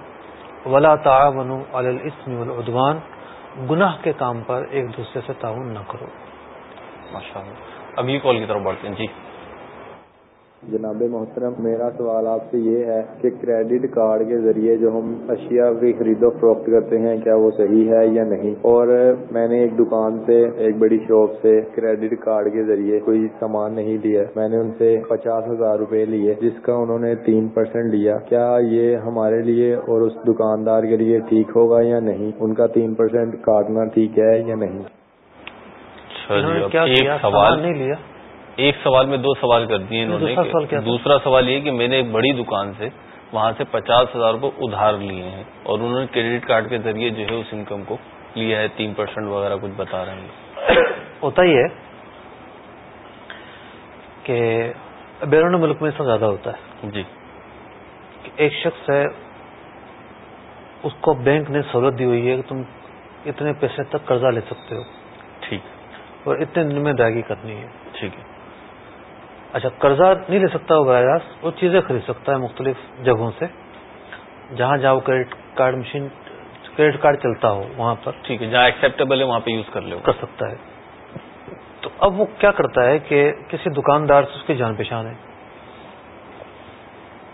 ولا تعاون الاسم والعدوان، گناہ کے کام پر ایک دوسرے سے تعاون نہ کرو۔ ماشاء اللہ یہ کال کی طرف بڑھتے ہیں۔ جی۔ جناب محترم میرا سوال آپ سے یہ ہے کہ کریڈٹ کارڈ کے ذریعے جو ہم اشیاء کی خرید و فروخت کرتے ہیں کیا وہ صحیح ہے یا نہیں؟ اور میں نے ایک دکان سے ایک بڑی شاپ سے کریڈٹ کارڈ کے ذریعے کوئی سامان نہیں لیا۔ میں نے ان سے پچاس ہزار روپے لیے جس کا انہوں نے تین پرسینٹ لیا۔ کیا یہ ہمارے لیے اور اس دکاندار کے لیے ٹھیک ہوگا یا نہیں؟ ان کا تین پرسینٹ کاٹنا ٹھیک ہے یا نہیں؟ اچھا جی، ایک سوال نہیں لیا۔ ایک سوال میں دو سوال کر دیے انہوں نے دوسرا سوال یہ کہ میں نے ایک بڑی دکان سے وہاں سے پچاس ہزار روپے ادھار لیے ہیں اور انہوں نے کریڈٹ کارڈ کے ذریعے جو ہے اس انکم کو لیا ہے تین پرسینٹ وغیرہ کچھ بتا رہے ہیں۔ ہوتا ہی ہے کہ بیرون ملک میں اس زیادہ ہوتا ہے۔ جی۔ ایک شخص ہے اس کو بینک نے سہولت دی ہوئی ہے کہ تم اتنے پیسے تک قرضہ لے سکتے ہو۔ ٹھیک۔ اور اتنے دن میں ادائیگی کرنی ہے۔ ٹھیک ہے۔ اچھا قرضہ نہیں لے سکتا وہ براہ راست وہ چیزیں خرید سکتا ہے مختلف جگہوں سے۔ جہاں جہاں وہ credit card machine credit card چلتا ہو وہاں پر ٹھیک ہے جہاں ایکسیپٹیبل ہے وہاں پہ یوز کر لے۔ کر سکتا ہے۔ تو اب وہ کیا کرتا ہے کہ کسی دکاندار سے اس کی جان پہچان ہے۔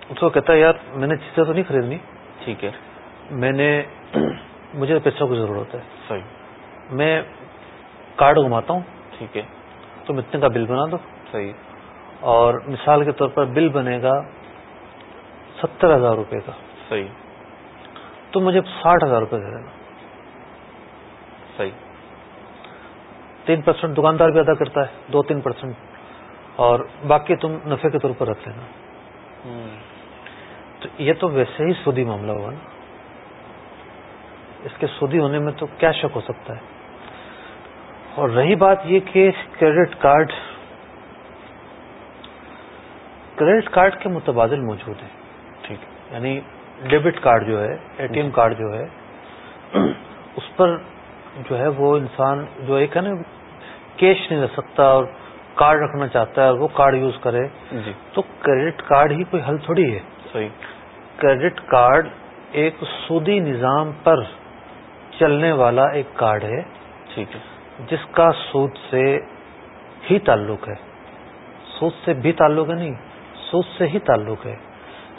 اس کو کہتا ہے یار میں نے چیزیں تو نہیں خریدنی۔ ٹھیک ہے۔ میں نے مجھے پیسوں کی ضرورت ہے۔ صحیح۔ میں کارڈ گھماتا ہوں۔ ٹھیک ہے۔ تم اتنے کا بل بنا دو۔ صحیح۔ اور مثال کے طور پر بل بنے گا ستر ہزار روپے کا۔ صحیح۔ تو مجھے ساٹھ ہزار روپے دے دینا۔ صحیح۔ تین پرسینٹ دکاندار بھی ادا کرتا ہے دو تین پرسینٹ اور باقی تم نفے کے طور پر رکھ لینا۔ تو یہ تو ویسے ہی سودی معاملہ ہوا نا۔ اس کے سودی ہونے میں تو کیا شک ہو سکتا ہے۔ اور رہی بات یہ کہ کریڈٹ کارڈ کریڈٹ کارڈ کے متبادل موجود ہیں۔ ٹھیک۔ یعنی ڈیبٹ کارڈ جو ہے اے ٹی ایم کارڈ جو ہے اس پر جو ہے وہ انسان جو ایک ہے نا کیش نہیں رکھ سکتا اور کارڈ رکھنا چاہتا ہے اور وہ کارڈ یوز کرے جی۔ تو کریڈٹ کارڈ ہی کوئی حل تھوڑی ہے۔ صحیح۔ کریڈٹ کارڈ ایک سودی نظام پر چلنے والا ایک کارڈ ہے۔ ٹھیک ہے۔ جس کا سود سے ہی تعلق ہے۔ سود سے بھی تعلق ہے نہیں سود سے ہی تعلق ہے۔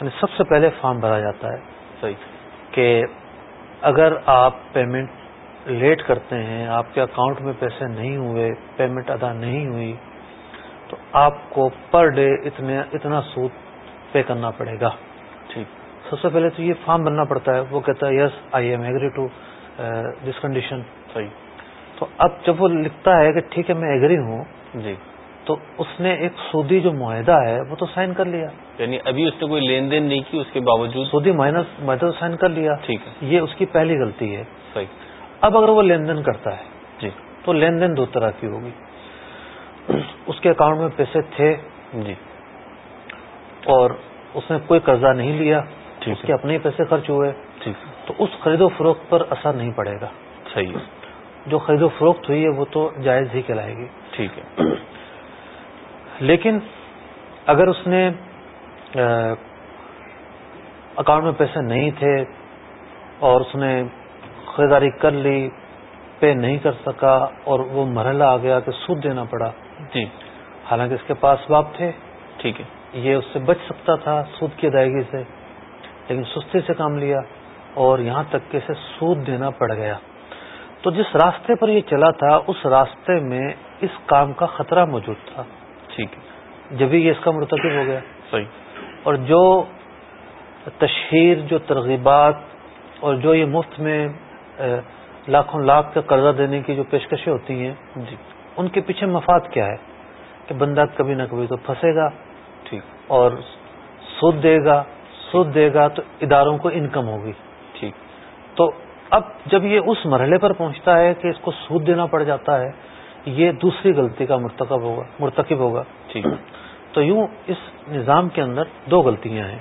یعنی سب سے پہلے فارم بھرا جاتا ہے۔ صحیح۔ کہ اگر آپ پیمنٹ لیٹ کرتے ہیں آپ کے اکاؤنٹ میں پیسے نہیں ہوئے پیمنٹ ادا نہیں ہوئی تو آپ کو پر ڈے اتنے اتنا سود پے کرنا پڑے گا۔ ٹھیک۔ سب سے پہلے تو یہ فارم بننا پڑتا ہے۔ وہ کہتا ہے yes I am agree to this condition. صحیح۔ تو اب جب وہ لکھتا ہے کہ ٹھیک ہے میں ایگری ہوں جی۔ تو اس نے ایک سودی جو معاہدہ ہے وہ تو سائن کر لیا۔ یعنی ابھی اس نے کوئی لین دین نہیں کی اس کے باوجود۔ سودی مائنس معاہدہ سائن کر لیا۔ ٹھیک ہے۔ یہ اس کی پہلی غلطی ہے۔ صحیح۔ اب اگر وہ لین دین کرتا ہے جی۔ تو لین دین دو طرح کی ہوگی۔ اس کے اکاؤنٹ میں پیسے تھے۔ جی۔ اور اس نے کوئی قرضہ نہیں لیا۔ اس کے اپنے ہی پیسے خرچ ہوئے۔ ٹھیک۔ تو اس خرید و فروخت پر اثر نہیں پڑے گا۔ صحیح۔ جو خرید و فروخت ہوئی ہے وہ تو جائز ہی کہلائے گی۔ ٹھیک ہے۔ لیکن اگر اس نے اکاؤنٹ میں پیسے نہیں تھے اور اس نے خریداری کر لی پے نہیں کر سکا اور وہ مرحلہ آ گیا کہ سود دینا پڑا جی۔ حالانکہ اس کے پاس باپ تھے ٹھیک ہے۔ یہ اس سے بچ سکتا تھا سود کی ادائیگی سے لیکن سستی سے کام لیا اور یہاں تک کہ اسے سود دینا پڑ گیا۔ تو جس راستے پر یہ چلا تھا اس راستے میں اس کام کا خطرہ موجود تھا۔ ٹھیک جبھی یہ اس کا مرتکب ہو گیا۔ صحیح۔ اور جو تشہیر جو ترغیبات اور جو یہ مفت میں لاکھوں لاکھ کا قرضہ دینے کی جو پیشکشیں ہوتی ہیں جی۔ ان کے پیچھے مفاد کیا ہے؟ کہ بندہ کبھی نہ کبھی تو پھنسے گا۔ ٹھیک۔ اور سود دے گا۔ سود دے گا تو اداروں کو انکم ہوگی۔ ٹھیک۔ تو اب جب یہ اس مرحلے پر پہنچتا ہے کہ اس کو سود دینا پڑ جاتا ہے یہ دوسری غلطی کا مرتکب ہوگا مرتکب ہوگا۔ ٹھیک تو یوں اس نظام کے اندر دو غلطیاں ہیں۔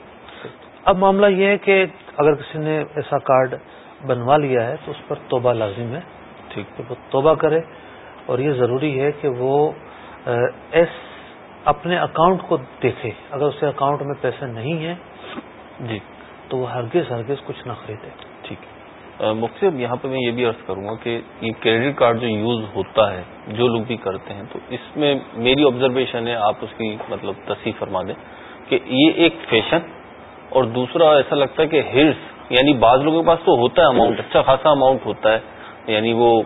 اب معاملہ یہ ہے کہ اگر کسی نے ایسا کارڈ بنوا لیا ہے تو اس پر توبہ لازم ہے۔ ٹھیک۔ وہ توبہ کرے اور یہ ضروری ہے کہ وہ ایس اپنے اکاؤنٹ کو دیکھے۔ اگر اسے اکاؤنٹ میں پیسے نہیں ہیں جی۔ تو وہ ہرگز ہرگز کچھ نہ خریدے۔ اب یہاں پہ میں یہ بھی عرض کروں گا کہ یہ کریڈٹ کارڈ جو یوز ہوتا ہے جو لوگ بھی کرتے ہیں تو اس میں میری آبزرویشن ہے آپ اس کی مطلب تصحیح فرما دیں کہ یہ ایک فیشن اور دوسرا ایسا لگتا ہے کہ ہرس یعنی بعض لوگوں کے پاس تو ہوتا ہے اماؤنٹ اچھا خاصا اماؤنٹ ہوتا ہے یعنی وہ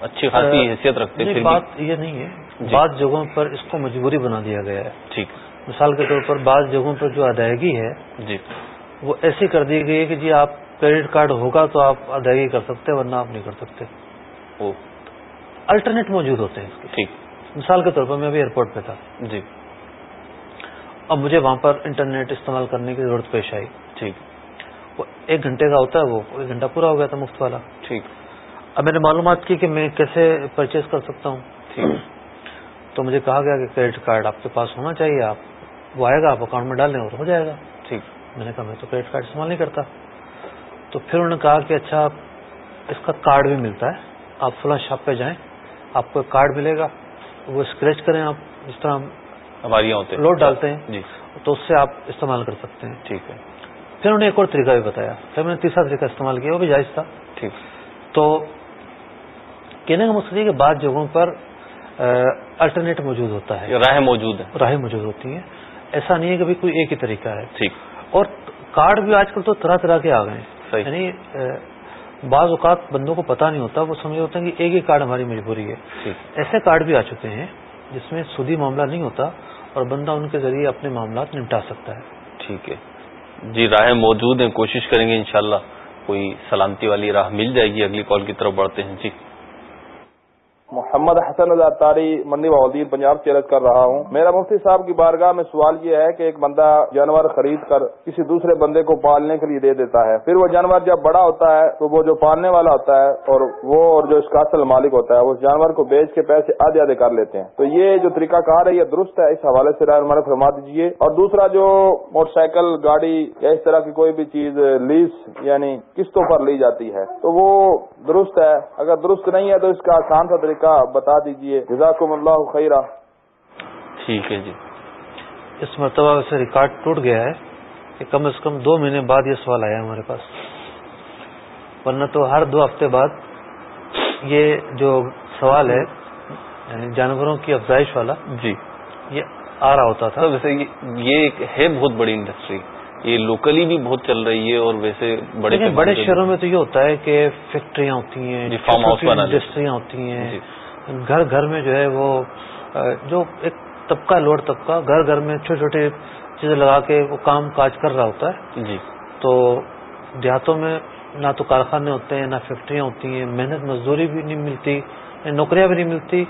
اچھی خاصی حیثیت رکھتے ہیں بات یہ نہیں ہے۔ جی۔ بعض جگہوں پر اس کو مجبوری بنا دیا گیا ہے۔ ٹھیک۔ مثال کے طور پر بعض جگہوں پر جو ادائیگی ہے جی۔ وہ ایسی کر دی گئی ہے کہ جی آپ کریڈٹ کارڈ ہوگا تو آپ ادائیگی کر سکتے ہیں ورنہ آپ نہیں کر سکتے۔ الٹرنیٹ موجود ہوتے ہیں اس کے۔ ٹھیک۔ مثال کے طور پر میں ابھی ایئرپورٹ پہ تھا۔ جی۔ اب مجھے وہاں پر انٹرنیٹ استعمال کرنے کی ضرورت پیش آئی۔ ٹھیک۔ وہ ایک گھنٹے کا ہوتا ہے وہ ایک گھنٹہ پورا ہو گیا تھا مفت والا۔ ٹھیک۔ اب میں نے معلومات کی کہ میں کیسے پرچیز کر سکتا ہوں۔ ٹھیک۔ تو مجھے کہا گیا کہ کریڈٹ کارڈ آپ کے پاس ہونا چاہیے آپ وہ آئے گا آپ اکاؤنٹ میں ڈال لیں اور ہو جائے گا۔ ٹھیک۔ میں نے کہا میں تو کریڈٹ کارڈ استعمال نہیں کرتا۔ تو پھر انہوں نے کہا کہ اچھا اس کا کارڈ بھی ملتا ہے آپ فلاں شاپ پہ جائیں آپ کو ایک کارڈ ملے گا وہ اسکریچ کریں آپ جس طرح ہمارے ہوتے ہیں۔ لوڈ ڈالتے ہیں جی۔ تو اس سے آپ استعمال کر سکتے ہیں۔ ٹھیک ہے۔ پھر انہوں نے ایک اور طریقہ بھی بتایا پھر میں نے تیسرا طریقہ استعمال کیا وہ بھی جائز تھا۔ ٹھیک۔ تو کہنے کا مقصد یہ کہ بعض جگہوں پر الٹرنیٹ موجود ہوتا ہے۔ راہیں موجود ہیں۔ راہیں موجود ہوتی ہیں۔ ایسا نہیں ہے کہ کوئی ایک ہی طریقہ ہے۔ ٹھیک۔ اور کارڈ بھی آج کل تو طرح طرح کے آ گئے ہیں۔ یعنی بعض اوقات بندوں کو پتہ نہیں ہوتا وہ سمجھ ہوتے ہیں کہ ایک ہی کارڈ ہماری مجبوری ہے۔ ٹھیک ایسے کارڈ بھی آ چکے ہیں جس میں سودی معاملہ نہیں ہوتا اور بندہ ان کے ذریعے اپنے معاملات نمٹا سکتا ہے۔ ٹھیک ہے۔ جی راہیں موجود ہیں کوشش کریں گے انشاءاللہ کوئی سلامتی والی راہ مل جائے گی۔ اگلی کال کی طرف بڑھتے ہیں۔ جی۔ محمد حسن تاری منڈی بہودیر پنجاب سے عرض کر رہا ہوں۔ میرا مفتی صاحب کی بارگاہ میں سوال یہ ہے کہ ایک بندہ جانور خرید کر کسی دوسرے بندے کو پالنے کے لیے دے دیتا ہے۔ پھر وہ جانور جب بڑا ہوتا ہے تو وہ جو پالنے والا ہوتا ہے اور وہ اور جو اس کا اصل مالک ہوتا ہے، وہ اس جانور کو بیچ کے پیسے آدھے آدھے کر لیتے ہیں۔ تو یہ جو طریقہ کار ہے، یہ درست ہے۔ اس حوالے سے رائے فرما دیجیے اور دوسرا، جو موٹر سائیکل، گاڑی یا اس طرح کی کوئی بھی چیز، لیز یعنی قسطوں پر لی جاتی ہے، تو وہ درست ہے۔ اگر درست نہیں ہے تو اس کا آسان سا طریقہ بتا دیجیے جزاکم اللہ خیرہ ٹھیک ہے جی. اس مرتبہ سے ریکارڈ ٹوٹ گیا ہے کہ کم از کم دو مہینے بعد یہ سوال آیا ہمارے پاس. ورنہ تو ہر دو ہفتے بعد یہ جو سوال ہے یعنی جانوروں کی افزائش والا جی. یہ آ رہا ہوتا تھا۔ ویسے یہ ایک ہے بہت بڑی انڈسٹری یہ لوکلی بھی بہت چل رہی ہے اور ویسے بڑے بڑے شہروں میں تو یہ ہوتا ہے کہ فیکٹریاں ہوتی ہیں فارم ہاؤس۔ انڈسٹریاں ہوتی ہیں. جی۔ گھر گھر میں جو ہے وہ جو ایک طبقہ لوڈ طبقہ گھر گھر میں چھوٹے چھوٹے چیزیں لگا کے وہ کام کاج کر رہا ہوتا ہے. جی. تو دیہاتوں میں نہ تو کارخانے ہوتے ہیں نہ فیکٹریاں ہوتی ہیں. محنت مزدوری بھی نہیں ملتی نوکریاں بھی نہیں ملتی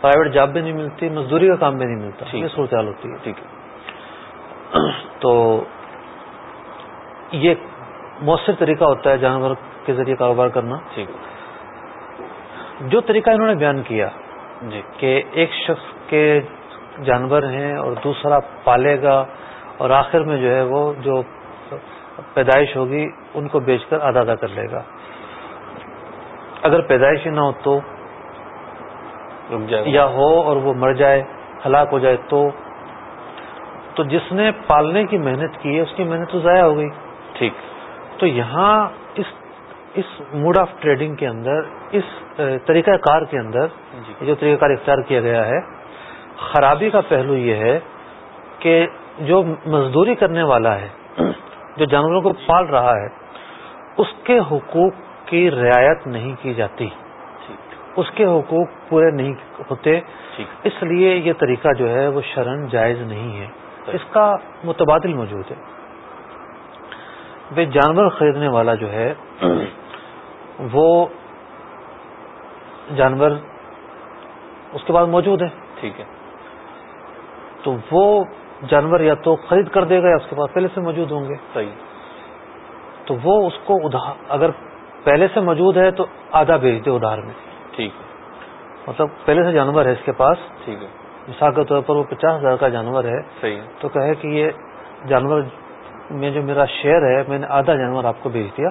پرائیویٹ جاب بھی نہیں ملتی مزدوری کا کام بھی نہیں ملتا۔ یہ صورتحال ہوتی ہے. ٹھیک ہے۔ تو یہ مؤثر طریقہ ہوتا ہے جانور کے ذریعے کاروبار کرنا۔ ٹھیک ہے جو طریقہ انہوں نے بیان کیا جی۔ کہ ایک شخص کے جانور ہیں اور دوسرا پالے گا اور آخر میں جو ہے وہ جو پیدائش ہوگی ان کو بیچ کر آدھا آدھا کر لے گا۔ اگر پیدائش ہی نہ ہو تو یا ہو اور وہ مر جائے ہلاک ہو جائے تو تو جس نے پالنے کی محنت کی ہے اس کی محنت تو ضائع ہو گئی۔ ٹھیک۔ تو یہاں اس اس موڈ آف ٹریڈنگ کے اندر اس طریقہ کار کے اندر جی۔ جو طریقہ کار اختیار کیا گیا ہے خرابی کا پہلو یہ ہے کہ جو مزدوری کرنے والا ہے جو جانوروں کو پال رہا ہے اس کے حقوق کی رعایت نہیں کی جاتی۔ اس کے حقوق پورے نہیں ہوتے۔ اس لیے یہ طریقہ جو ہے وہ شرن جائز نہیں ہے۔ اس کا متبادل موجود ہے۔ وہ جانور خریدنے والا جو ہے وہ جانور اس کے بعد موجود ہے ٹھیک ہے۔ تو وہ جانور یا تو خرید کر دے گا یا اس کے پاس پہلے سے موجود ہوں گے۔ صحیح۔ تو وہ اس کو ادھار اگر پہلے سے موجود ہے تو آدھا بیچ دے ادھار میں۔ ٹھیک ہے۔ مطلب پہلے سے جانور ہے اس کے پاس۔ ٹھیک ہے۔ مثال کے طور پر وہ پچاس ہزار کا جانور ہے۔ صحیح تو کہے کہ یہ جانور میں جو میرا شیئر ہے میں نے آدھا جانور آپ کو بیچ دیا۔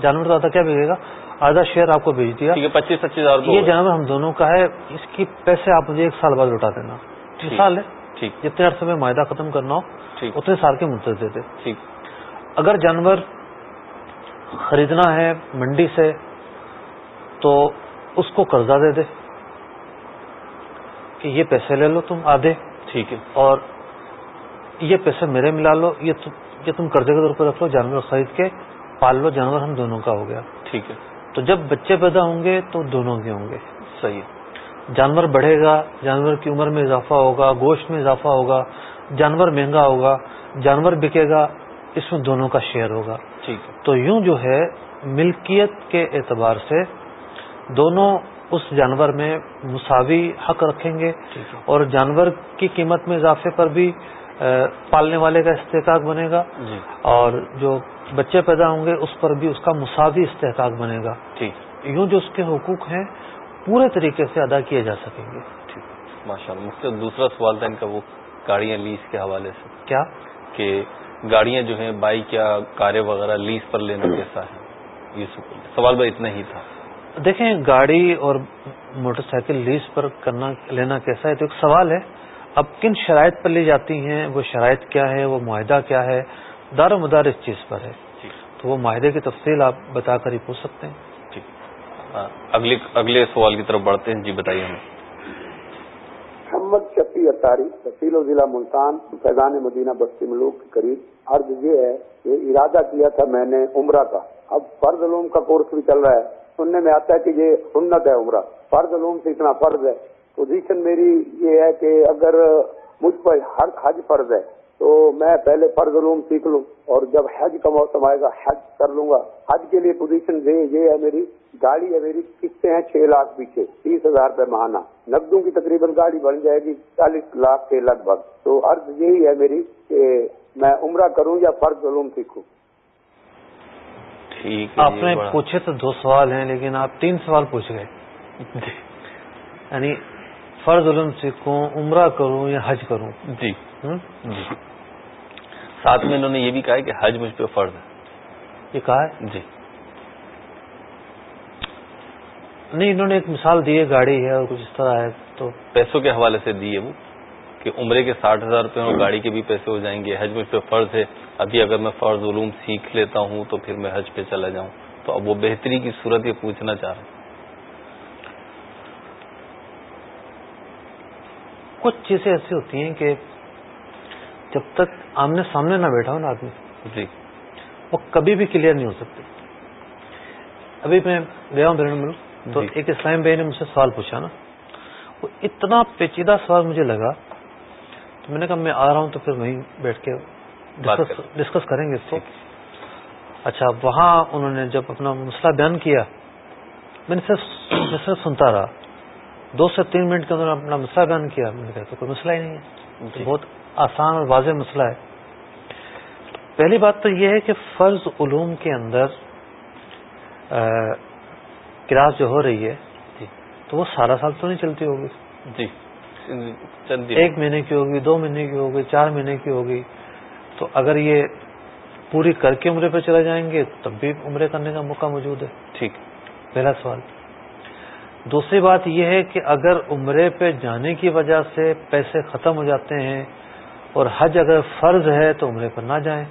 جانور تو آدھا کیا بھیجے گا؟ آدھا شیئر آپ کو بیچ دیا۔ پچیس پچیس ہزار یہ جانور ہم دونوں کا ہے اس کی پیسے آپ مجھے ایک سال بعد لوٹا دینا۔ مثال ہے ٹھیک۔ جتنے عرصے میں معاہدہ ختم کرنا ہو اتنے سال کے منتظر دیتے ٹھیک۔ اگر جانور خریدنا ہے منڈی سے تو اس کو قرضہ دے دے کہ یہ پیسے لے لو تم آدھے۔ ٹھیک ہے۔ اور یہ پیسے میرے ملا لو یہ یہ تم قرضے کے طور پر رکھ لو جانور خرید کے پال لو جانور ہم دونوں کا ہو گیا۔ ٹھیک ہے۔ تو جب بچے پیدا ہوں گے تو دونوں کے ہوں گے۔ صحیح جانور بڑھے گا جانور کی عمر میں اضافہ ہوگا گوشت میں اضافہ ہوگا جانور مہنگا ہوگا جانور بکے گا اس میں دونوں کا شیئر ہوگا۔ ٹھیک تو یوں جو ہے ملکیت کے اعتبار سے دونوں اس جانور میں مساوی حق رکھیں گے۔ اور جانور کی قیمت میں اضافے پر بھی پالنے والے کا استحقاق بنے گا جی۔ اور جو بچے پیدا ہوں گے اس پر بھی اس کا مساوی استحقاق بنے گا۔ ٹھیک۔ یوں جو اس کے حقوق ہیں پورے طریقے سے ادا کیے جا سکیں گے۔ ٹھیک۔ ماشاء اللہ مختلف دوسرا سوال تھا ان کا وہ گاڑیاں لیز کے حوالے سے۔ کیا؟ کہ گاڑیاں جو ہیں بائک یا کاریں وغیرہ لیز پر لینا کیسا ہے؟ یہ سوال بھائی اتنا ہی تھا۔ دیکھیں گاڑی اور موٹر سائیکل لیز پر کرنا لینا کیسا ہے تو ایک سوال ہے۔ اب کن شرائط پر لی جاتی ہیں؟ وہ شرائط کیا ہے؟ وہ معاہدہ کیا ہے؟ دار و مدار اس چیز پر ہے۔ تو وہ معاہدے کی تفصیل آپ بتا کر ہی پوچھ سکتے ہیں۔ ٹھیک اگلے اگلے سوال کی طرف بڑھتے ہیں۔ جی بتائیے ہمیں۔ محمد شفیع اتاری تحصیل و ضلع ملتان فیضان مدینہ بستی ملوک کے قریب۔ عرض یہ ہے کہ ارادہ کیا تھا میں نے عمرہ کا۔ اب فرض علوم کا کورس بھی چل رہا ہے۔ سننے میں آتا ہے کہ یہ سنت ہے عمرہ۔ فرض علوم سے اتنا فرض ہے۔ پوزیشن میری یہ ہے کہ اگر مجھ پر حج فرض ہے تو میں پہلے فرض علوم سیکھ لوں اور جب حج کا موسم آئے گا حج کر لوں گا۔ حج کے لیے پوزیشن یہ ہے میری گاڑی ہے میری قسطیں ہیں؟ چھ لاکھ پیچھے تیس ہزار روپے ماہانہ نقدوں کی تقریباً گاڑی بن جائے گی چالیس لاکھ کے لگ بھگ۔ تو عرض یہی ہے میری کہ میں عمرہ کروں یا فرض علوم سیکھوں۔ ٹھیک آپ نے پوچھے تو دو سوال ہیں لیکن آپ تین سوال پوچھ گئے۔ یعنی فرض علم سیکھوں عمرہ کروں یا حج کروں؟ جی۔ جی۔ ساتھ میں انہوں نے یہ بھی کہا ہے کہ حج مجھ پہ فرض ہے۔ یہ کہا ہے؟ جی۔ نہیں انہوں نے ایک مثال دی ہے گاڑی ہے اور کچھ اس طرح ہے تو پیسوں کے حوالے سے دی ہے وہ کہ عمرے کے ساٹھ ہزار روپے اور گاڑی کے بھی پیسے ہو جائیں گے حج مجھ پہ فرض ہے۔ ابھی اگر میں فرض علوم سیکھ لیتا ہوں تو پھر میں حج پہ چلا جاؤں۔ تو اب وہ بہتری کی صورت یہ پوچھنا چاہ رہے ہیں۔ کچھ چیزیں ایسی ہوتی ہیں کہ جب تک آمنے سامنے نہ بیٹھا ہو نا آدمی۔ جی۔ وہ کبھی بھی کلیئر نہیں ہو سکتی ابھی میں گیا ہوں بیرون ملک تو جی۔ ایک اسلام بھائی نے مجھ سے سوال پوچھا نا۔ وہ اتنا پیچیدہ سوال مجھے لگا تو میں نے کہا میں آ رہا ہوں تو پھر وہیں بیٹھ کے ڈسکس ڈسکس کریں گے اس کو۔ اچھا وہاں انہوں نے جب اپنا مسئلہ بیان کیا میں نے صرف میں صرف سنتا رہا۔ دو سے تین منٹ کے اندر اپنا مسئلہ بیان کیا۔ میں نے کہا تو کوئی مسئلہ ہی نہیں ہے۔ تو بہت آسان اور واضح مسئلہ ہے۔ پہلی بات تو یہ ہے کہ فرض علوم کے اندر کلاس جو ہو رہی ہے تو وہ سارا سال تو نہیں چلتی ہوگی۔ جی۔ ایک مہینے کی ہوگی دو مہینے کی ہوگی چار مہینے کی ہوگی۔ تو اگر یہ پوری کر کے عمرے پہ چلے جائیں گے تب بھی عمرے کرنے کا موقع موجود ہے۔ ٹھیک۔ پہلا سوال۔ دوسری بات یہ ہے کہ اگر عمرے پہ جانے کی وجہ سے پیسے ختم ہو جاتے ہیں اور حج اگر فرض ہے تو عمرے پر نہ جائیں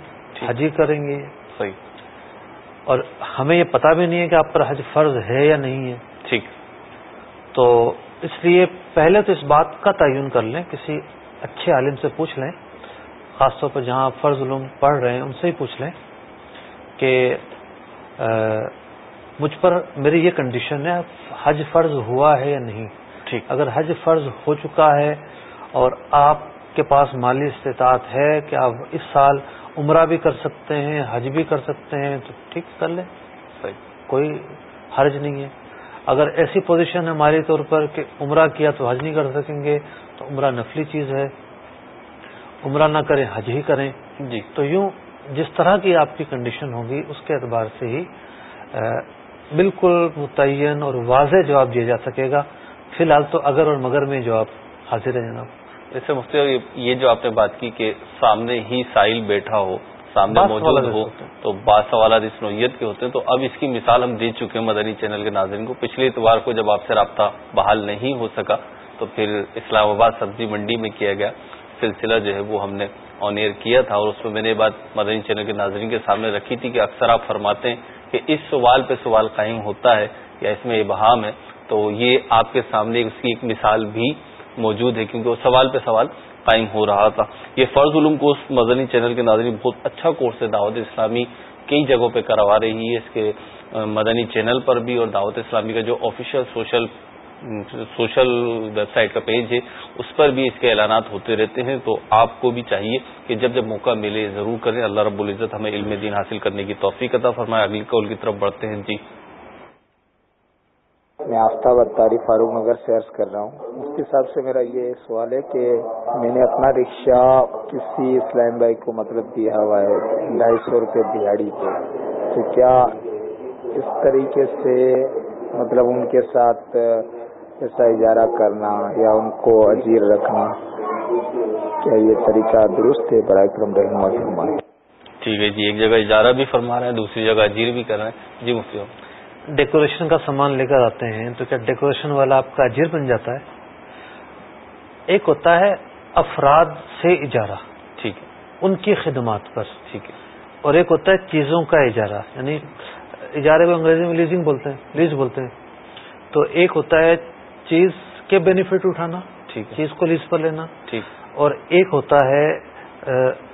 حج ہی کریں گے۔ صحیح۔ اور ہمیں یہ پتا بھی نہیں ہے کہ آپ پر حج فرض ہے یا نہیں ہے۔ ٹھیک۔ تو اس لیے پہلے تو اس بات کا تعین کر لیں کسی اچھے عالم سے پوچھ لیں خاص طور پر جہاں آپ فرض علوم پڑھ رہے ہیں ان سے ہی پوچھ لیں کہ مجھ پر میری یہ کنڈیشن ہے حج فرض ہوا ہے یا نہیں؟ ٹھیک۔ اگر حج فرض ہو چکا ہے اور آپ کے پاس مالی استطاعت ہے کہ آپ اس سال عمرہ بھی کر سکتے ہیں حج بھی کر سکتے ہیں تو ٹھیک کر لیں۔ صحیح۔ کوئی حرج نہیں ہے۔ اگر ایسی پوزیشن ہے مالی طور پر کہ عمرہ کیا تو حج نہیں کر سکیں گے تو عمرہ نفلی چیز ہے۔ عمرہ نہ کریں حج ہی کریں۔ جی۔ تو یوں جس طرح کی آپ کی کنڈیشن ہوگی اس کے اعتبار سے ہی بالکل متعین اور واضح جواب دیا جا سکے گا۔ فی الحال تو اگر اور مگر میں جواب حاضر ہے جناب۔ جیسے مفتی یہ جو آپ نے بات کی کہ سامنے ہی سائل بیٹھا ہو سامنے موجود ہو۔ تو بعض سوالات اس نوعیت کے ہوتے ہیں۔ تو اب اس کی مثال ہم دے چکے ہیں مدنی چینل کے ناظرین کو۔ پچھلے اتوار کو جب آپ سے رابطہ بحال نہیں ہو سکا تو پھر اسلام آباد سبزی منڈی میں کیا گیا۔ سلسلہ جو ہے وہ ہم نے آن ایئر کیا تھا اور اس میں میں نے بات مدنی چینل کے ناظرین کے سامنے رکھی تھی کہ اکثر آپ فرماتے ہیں کہ اس سوال پہ سوال قائم ہوتا ہے یا اس میں ابہام ہے، تو یہ آپ کے سامنے اس کی ایک مثال بھی موجود ہے، کیونکہ وہ سوال پہ سوال قائم ہو رہا تھا۔ یہ فرض علوم کورس مدنی چینل کے ناظرین بہت اچھا کورس ہے، دعوت اسلامی کئی جگہوں پہ کروا رہی ہے۔ اس کے مدنی چینل پر بھی اور دعوت اسلامی کا جو official social social website کا پیج ہے، اس پر بھی اس کے اعلانات ہوتے رہتے ہیں۔ تو آپ کو بھی چاہیے کہ جب جب موقع ملے، ضرور کریں۔ اللہ رب العزت ہمیں علم دین حاصل کرنے کی توفیق عطا فرمائے۔ اگلی کال کی طرف بڑھتے ہیں۔ جی۔ میں آفتاب اتاری فاروق نگر سے عرض کر رہا ہوں۔ مفتی صاحب سے میرا یہ سوال ہے کہ میں نے اپنا رکشہ کسی اسلام بھائی کو مطلب دیا ہوا ہے، ڈھائی سو روپے دیہڑی پہ۔ تو کیا اس طریقے سے مطلب ان کے ساتھ ایسا اجارہ کرنا یا ان کو اجیر رکھنا کیا یہ طریقہ درست ہے؟ برائے کرم رہنما فرمائے ٹھیک ہے جی ایک جگہ اجارہ بھی فرما رہے ہیں دوسری جگہ اجیر بھی کر رہے ہیں جی مفتی ڈیکوریشن کا سامان لے کر آتے ہیں تو کیا ڈیکوریشن والا آپ کا اجیر بن جاتا ہے؟ ایک ہوتا ہے افراد سے اجارہ۔ ٹھیک ہے۔ ان کی خدمات پر۔ ٹھیک ہے۔ اور ایک ہوتا ہے چیزوں کا اجارہ۔ یعنی اجارے کو انگریزی میں لیزنگ بولتے ہیں لیز بولتے ہیں۔ تو ایک ہوتا ہے چیز کے بینیفٹ اٹھانا ٹھیک چیز کو لیز پر لینا۔ ٹھیک۔ اور ایک ہوتا ہے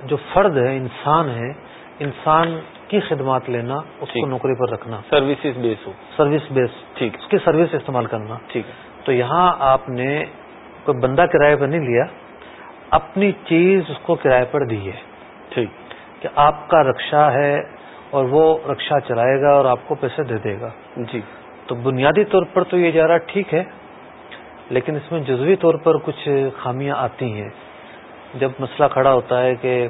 جو فرد ہے انسان ہے انسان کی خدمات لینا اس کو نوکری پر رکھنا۔ سروسز بیس ہو۔ Service base. ٹھیک۔ اس کی سروس استعمال کرنا۔ ٹھیک۔ تو یہاں آپ نے کوئی بندہ کرایہ پر نہیں لیا اپنی چیز اس کو کرایہ پر دی ہے۔ ٹھیک۔ کہ آپ کا رکشا ہے اور وہ رکشا چلائے گا اور آپ کو پیسے دے دے گا۔ جی۔ تو بنیادی طور پر تو یہ جا رہا ٹھیک ہے لیکن اس میں جزوی طور پر کچھ خامیاں آتی ہیں۔ جب مسئلہ کھڑا ہوتا ہے کہ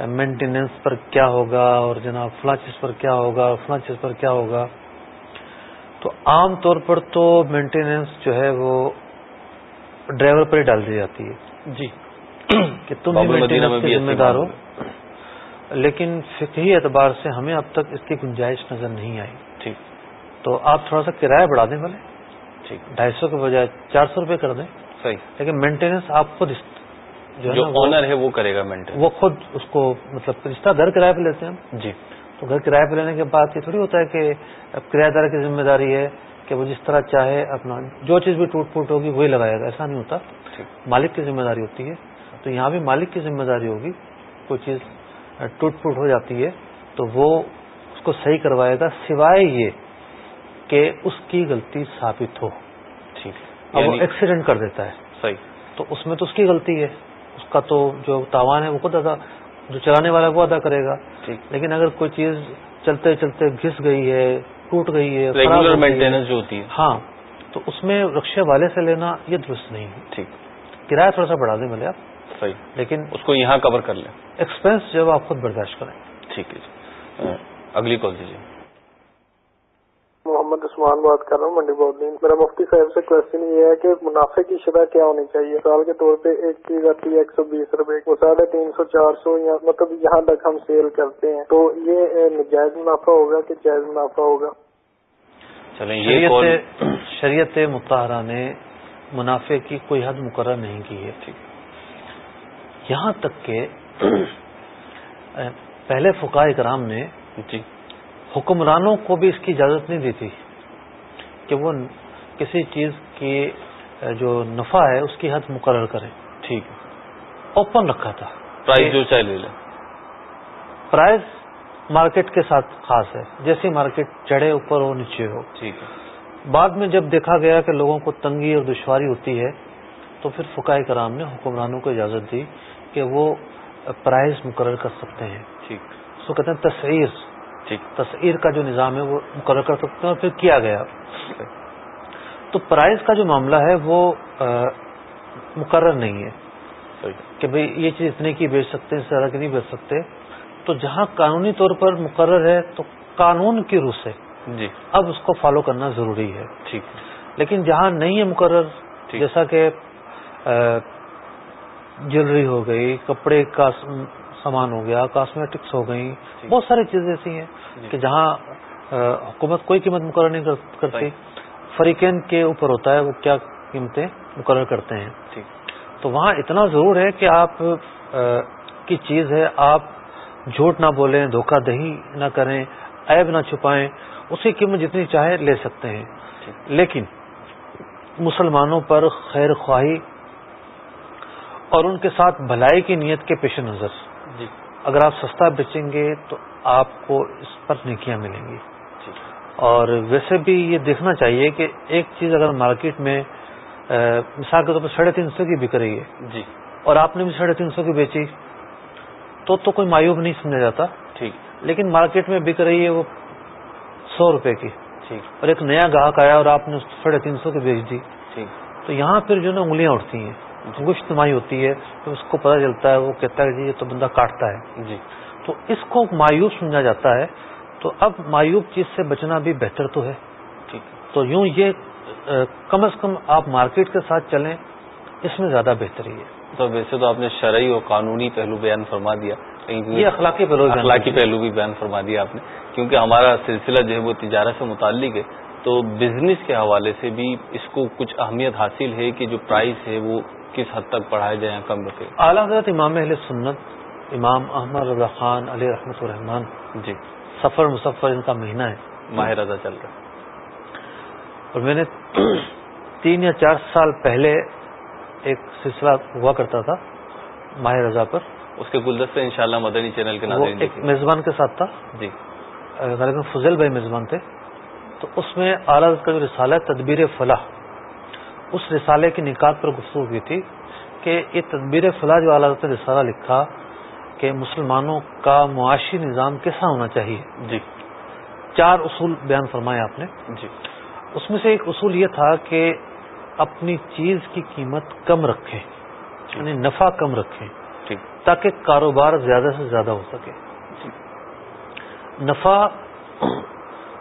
مینٹیننس پر کیا ہوگا اور جناب فلاں چیز پر کیا ہوگا فلاں چیز پر کیا ہوگا تو عام طور پر تو مینٹیننس جو ہے وہ ڈرائیور پر ہی ڈال دی جاتی ہے۔ جی۔ کہ تم ہی مینٹیننس کے ذمہ دار ہو۔ لیکن فقہی اعتبار سے ہمیں اب تک اس کی گنجائش نظر نہیں آئی۔ ٹھیک تو آپ تھوڑا سا کرایہ بڑھا دیں بولے ٹھیک ڈھائی سو کے بجائے چار سو روپے کر دیں۔ صحیح۔ لیکن مینٹیننس آپ خود جو آنر ہے وہ کرے گا مینٹین وہ خود اس کو مطلب رشتہ گھر کرایہ پہ لیتے ہیں۔ جی۔ تو گھر کرایہ پہ لینے کے بعد یہ تھوڑی ہوتا ہے کہ اب کرایہ دار کی ذمہ داری ہے کہ وہ جس طرح چاہے اپنا جو چیز بھی ٹوٹ پھوٹ ہوگی وہی لگائے گا۔ ایسا نہیں ہوتا۔ مالک کی ذمہ داری ہوتی ہے۔ تو یہاں بھی مالک کی ذمہ داری ہوگی۔ کوئی چیز ٹوٹ پھوٹ ہو جاتی ہے تو وہ اس کو صحیح کروائے گا۔ سوائے یہ کہ اس کی غلطی ثابت ہو۔ ٹھیک اب وہ یعنی ایکسیڈنٹ کر دیتا ہے۔ صحیح۔ تو اس میں تو اس کی غلطی ہے۔ اس کا تو جو تاوان ہے وہ خود ادا جو چلانے والا وہ ادا کرے گا۔ لیکن اگر کوئی چیز چلتے چلتے گھس گئی ہے ٹوٹ گئی ہے ریگولر مینٹیننس جو ہوتی ہے۔ ہاں۔ تو اس میں رکشے والے سے لینا یہ درست نہیں ہے۔ ٹھیک۔ کرایہ تھوڑا سا بڑھا دیں بھلے آپ۔ صحیح۔ لیکن اس کو یہاں کور کر لیں۔ ایکسپینس جو ہے آپ خود برداشت کریں۔ ٹھیک ہے جی۔ اگلی کال دیجیے۔ محمد عثمان بات کر رہا ہوں منڈی بہت میرا مفتی صاحب سے کوشچن یہ ہے کہ منافع کی شدہ کیا ہونی چاہیے؟ مثال کے طور پہ ایک چیز آتی ہے ایک سو بیس روپے وہ ساڑھے تین سو چار سو یا مطلب یہاں تک ہم سیل کرتے ہیں. تو یہ نجائز منافع ہوگا کہ جائز منافع ہوگا؟ چلیں یہ شریعت متحرہ نے منافع کی کوئی حد مقرر نہیں کی ہے ٹھیک. یہاں تک کہ پہلے فقائے کرام نے جی۔ حکمرانوں کو بھی اس کی اجازت نہیں دی تھی کہ وہ کسی چیز کی جو نفع ہے اس کی حد مقرر کریں ٹھیک۔ اوپن رکھا تھا۔ پرائز جو چاہے لے لیں پرائز مارکیٹ کے ساتھ خاص ہے۔ جیسی مارکیٹ چڑھے اوپر ہو نیچے ہو۔ ٹھیک ہے۔ بعد میں جب دیکھا گیا کہ لوگوں کو تنگی اور دشواری ہوتی ہے تو پھر فقائے کرام نے حکمرانوں کو اجازت دی کہ وہ پرائز مقرر کر سکتے ہیں۔ ٹھیک۔ اس کو کہتے ہیں تصویر ٹھیک تصویر کا جو نظام ہے وہ مقرر کر سکتے ہیں اور پھر کیا گیا؟ تو پرائز کا جو معاملہ ہے وہ مقرر نہیں ہے۔ کہ بھئی یہ چیز اتنے کی بیچ سکتے ہیں اس طرح کی نہیں بیچ سکتے۔ تو جہاں قانونی طور پر مقرر ہے تو قانون کی روح سے جی۔ اب اس کو فالو کرنا ضروری ہے۔ ٹھیک۔ لیکن جہاں نہیں ہے مقرر جیسا کہ جیولری ہو گئی کپڑے کا سامان ہو گیا کاسمیٹکس ہو گئی بہت ساری چیزیں ایسی ہیں کہ جہاں حکومت کوئی قیمت مقرر نہیں کرتی۔ فریقین کے اوپر ہوتا ہے وہ کیا قیمتیں مقرر کرتے ہیں۔ ٹھیک تو وہاں اتنا ضرور ہے کہ آپ کی چیز ہے آپ جھوٹ نہ بولیں دھوکہ دہی نہ کریں عیب نہ چھپائیں اس کی قیمت جتنی چاہے لے سکتے ہیں۔ لیکن مسلمانوں پر خیر خواہی اور ان کے ساتھ بھلائی کی نیت کے پیش نظر۔ جی۔ اگر آپ سستا بیچیں گے تو آپ کو اس پر نیکیاں ملیں گی۔ اور ویسے بھی یہ دیکھنا چاہیے کہ ایک چیز اگر مارکیٹ میں مثال کے طور پر ساڑھے تین سو کی بک رہی ہے۔ جی۔ اور آپ نے بھی ساڑھے تین سو کی بیچی تو تو کوئی معیوب نہیں سمجھا جاتا۔ ٹھیک۔ لیکن مارکیٹ میں بک رہی ہے وہ سو روپے کی۔ ٹھیک۔ اور ایک نیا گاہک آیا اور آپ نے ساڑھے تین سو کی بیچ دی۔ ٹھیک۔ تو یہاں پھر جو نا انگلیاں اٹھتی ہیں۔ گشت نمائی ہوتی ہے تو اس کو پتہ چلتا ہے وہ کہتا ہے جی یہ تو بندہ کاٹتا ہے۔ جی۔ تو اس کو مایوب سمجھا جاتا ہے۔ تو اب مایوب چیز سے بچنا بھی بہتر تو ہے۔ ٹھیک۔ تو یوں یہ کم از کم آپ مارکیٹ کے ساتھ چلیں اس میں زیادہ بہتری ہے۔ تو ویسے تو آپ نے شرعی اور قانونی پہلو بیان فرما دیا یہ اخلاقی پہلو اخلاقی پہلو بھی بیان فرما دیا آپ نے کیونکہ ہمارا سلسلہ جو ہے وہ تجارت سے متعلق ہے۔ تو بزنس کے حوالے سے بھی اس کو کچھ اہمیت حاصل ہے کہ جو پرائز ہے وہ کس حد تک پڑھایا جائے یا کم رکھے۔ اعلیٰ حضرت امام اہل سنت امام احمد رضا خان علی رحمت الرحمان جی۔ سفر مسفر ان کا مہینہ ہے۔ ماہ رضا چل رہا اور میں نے تین یا چار سال پہلے ایک سلسلہ ہوا کرتا تھا ماہ رضا پر۔ اس کے گلدستے انشاءاللہ مدنی چینل کے ناظرین ایک میزبان کے ساتھ تھا۔ جی۔ غالباً فضل بھائی میزبان تھے۔ تو اس میں اعلیٰ کا جو رسالہ تدبیر فلاح اس رسالے کی نکات پر گفتگو کی تھی کہ یہ تدبیر فلاح جو اعلیٰ نے رسالہ لکھا کہ مسلمانوں کا معاشی نظام کیسا ہونا چاہیے؟ جی۔ چار اصول بیان فرمائے آپ نے۔ جی۔ اس میں سے ایک اصول یہ تھا کہ اپنی چیز کی قیمت کم رکھیں یعنی نفع کم رکھیں ٹھیک تاکہ کاروبار زیادہ سے زیادہ ہو سکے۔ نفع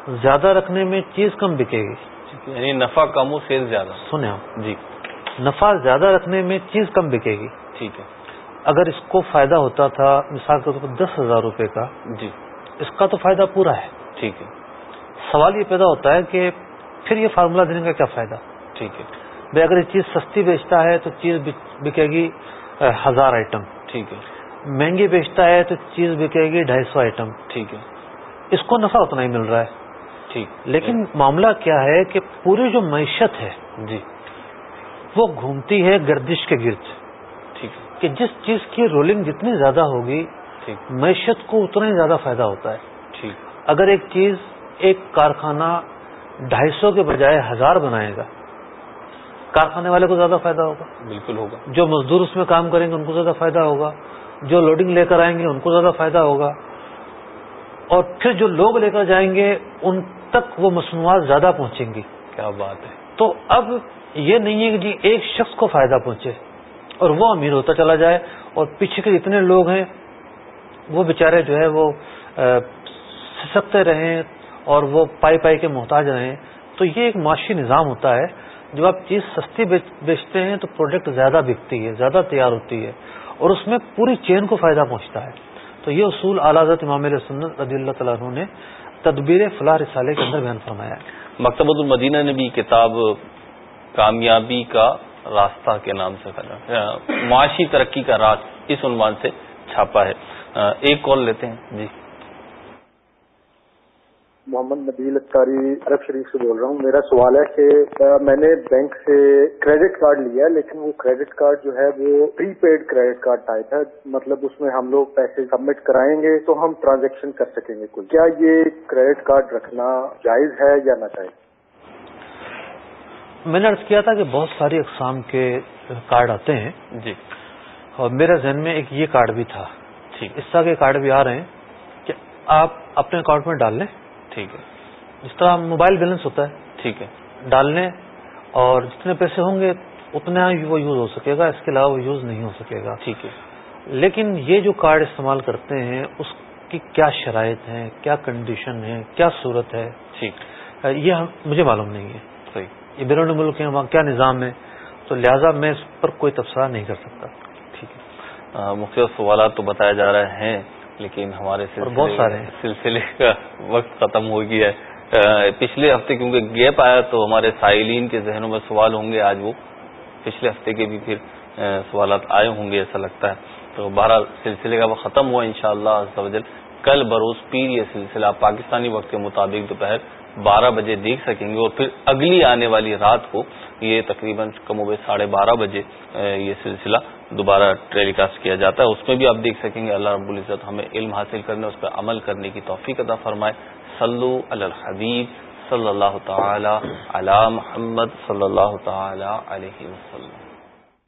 زیادہ رکھنے میں چیز کم بکے گی۔ یعنی نفع کم ہو سیل زیادہ سنیں آپ۔ جی۔ نفع زیادہ رکھنے میں چیز کم بکے گی۔ ٹھیک ہے۔ اگر اس کو فائدہ ہوتا تھا مثال کے طور پر دس ہزار روپے کا جی۔ اس کا تو فائدہ پورا ہے۔ ٹھیک ہے۔ سوال یہ پیدا ہوتا ہے کہ پھر یہ فارمولہ دینے کا کیا فائدہ؟ ٹھیک ہے۔ بھائی اگر یہ چیز سستی بیچتا ہے تو چیز بکے گی ہزار آئٹم ٹھیک ہے۔ مہنگی بیچتا ہے تو چیز بکے گی ڈھائی سو آئٹم ٹھیک ہے۔ اس کو نفع اتنا ہی مل رہا ہے۔ ٹھیک لیکن معاملہ کیا ہے کہ پوری جو معیشت ہے جی۔ وہ گھومتی ہے گردش کے گرد۔ ٹھیک ہے۔ کہ جس چیز کی رولنگ جتنی زیادہ ہوگی ٹھیک معیشت کو اتنا ہی زیادہ فائدہ ہوتا ہے۔ ٹھیک۔ اگر ایک چیز ایک کارخانہ ڈھائی سو کے بجائے ہزار بنائے گا کارخانے والے کو زیادہ فائدہ ہوگا۔ بالکل ہوگا۔ جو مزدور اس میں کام کریں گے ان کو زیادہ فائدہ ہوگا۔ جو لوڈنگ لے کر آئیں گے ان کو زیادہ فائدہ ہوگا۔ اور پھر جو لوگ لے کر جائیں گے ان تک وہ مصنوعات زیادہ پہنچیں گی۔ کیا بات ہے۔ تو اب یہ نہیں ہے کہ جی ایک شخص کو فائدہ پہنچے اور وہ امیر ہوتا چلا جائے اور پیچھے کے جتنے لوگ ہیں وہ بیچارے جو ہے وہ سسکتے رہیں اور وہ پائی پائی کے محتاج رہیں۔ تو یہ ایک معاشی نظام ہوتا ہے۔ جب آپ چیز سستی بیچتے ہیں تو پروڈکٹ زیادہ بکتی ہے زیادہ تیار ہوتی ہے اور اس میں پوری چین کو فائدہ پہنچتا ہے۔ تو یہ اصول اعلیٰ حضرت امام سنت رضی اللہ تعالیٰ عنہ نے تدبیر فلاح رسالے کے اندر بیان فرمایا ہے۔ مکتبۃ المدینہ نے بھی کتاب کامیابی کا راستہ کے نام سے معاشی ترقی کا راز اس عنوان سے چھاپا ہے۔ ایک کال لیتے ہیں۔ جی۔ محمد نبیل اختاری عرب شریف سے بول رہا ہوں۔ میرا سوال ہے کہ میں نے بینک سے کریڈٹ کارڈ لیا ہے لیکن وہ کریڈٹ کارڈ جو ہے وہ prepaid credit card type ہے۔ مطلب اس میں ہم لوگ پیسے سبمٹ کرائیں گے تو ہم ٹرانزیکشن کر سکیں گے کچھ۔ کیا یہ کریڈٹ کارڈ رکھنا جائز ہے یا نہ جائز؟ میں نے ارض کیا تھا کہ بہت ساری اقسام کے کارڈ آتے ہیں۔ جی۔ اور میرے ذہن میں ایک یہ کارڈ بھی تھا۔ ٹھیک۔ اس طرح کے کارڈ بھی آ رہے ہیں کہ آپ اپنے اکاؤنٹ میں ڈال لیں۔ ٹھیک ہے۔ جس طرح موبائل بیلنس ہوتا ہے۔ ٹھیک ہے۔ ڈال لیں اور جتنے پیسے ہوں گے اتنا ہی وہ یوز ہو سکے گا اس کے علاوہ وہ یوز نہیں ہو سکے گا۔ ٹھیک ہے۔ لیکن یہ جو کارڈ استعمال کرتے ہیں اس کی کیا شرائط ہیں کیا کنڈیشن ہے کیا صورت ہے؟ ٹھیک۔ یہ مجھے معلوم نہیں ہے۔ صحیح۔ یہ بیرون ملک ہے وہاں کیا نظام ہے؟ تو لہٰذا میں اس پر کوئی تبصرہ نہیں کر سکتا۔ ٹھیک ہے۔ مختلف سوالات تو بتایا جا رہے ہیں۔ لیکن ہمارے بہت سارے۔ سلسلے کا وقت ختم ہو گیا ہے۔ پچھلے ہفتے کیونکہ گیپ آیا تو ہمارے سائلین کے ذہنوں میں سوال ہوں گے آج وہ۔ پچھلے ہفتے کے بھی پھر سوالات آئے ہوں گے ایسا لگتا ہے۔ تو بارہ سلسلے کا وہ ختم ہوا ان شاء اللہ کل بروز پیر یہ سلسلہ پاکستانی وقت کے مطابق دوپہر بارہ بجے دیکھ سکیں گے اور پھر اگلی آنے والی رات کو یہ تقریباً کم و بیش ساڑھے بارہ بجے یہ سلسلہ دوبارہ ٹیلی کاسٹ کیا جاتا ہے۔ اس میں بھی آپ دیکھ سکیں گے اللہ رب العزت ہمیں علم حاصل کرنے، اس پہ عمل کرنے کی توفیق عطا فرمائے۔ صلو علی الحبیب صلی اللہ تعالی علی محمد صلی اللہ تعالی علیہ وسلم۔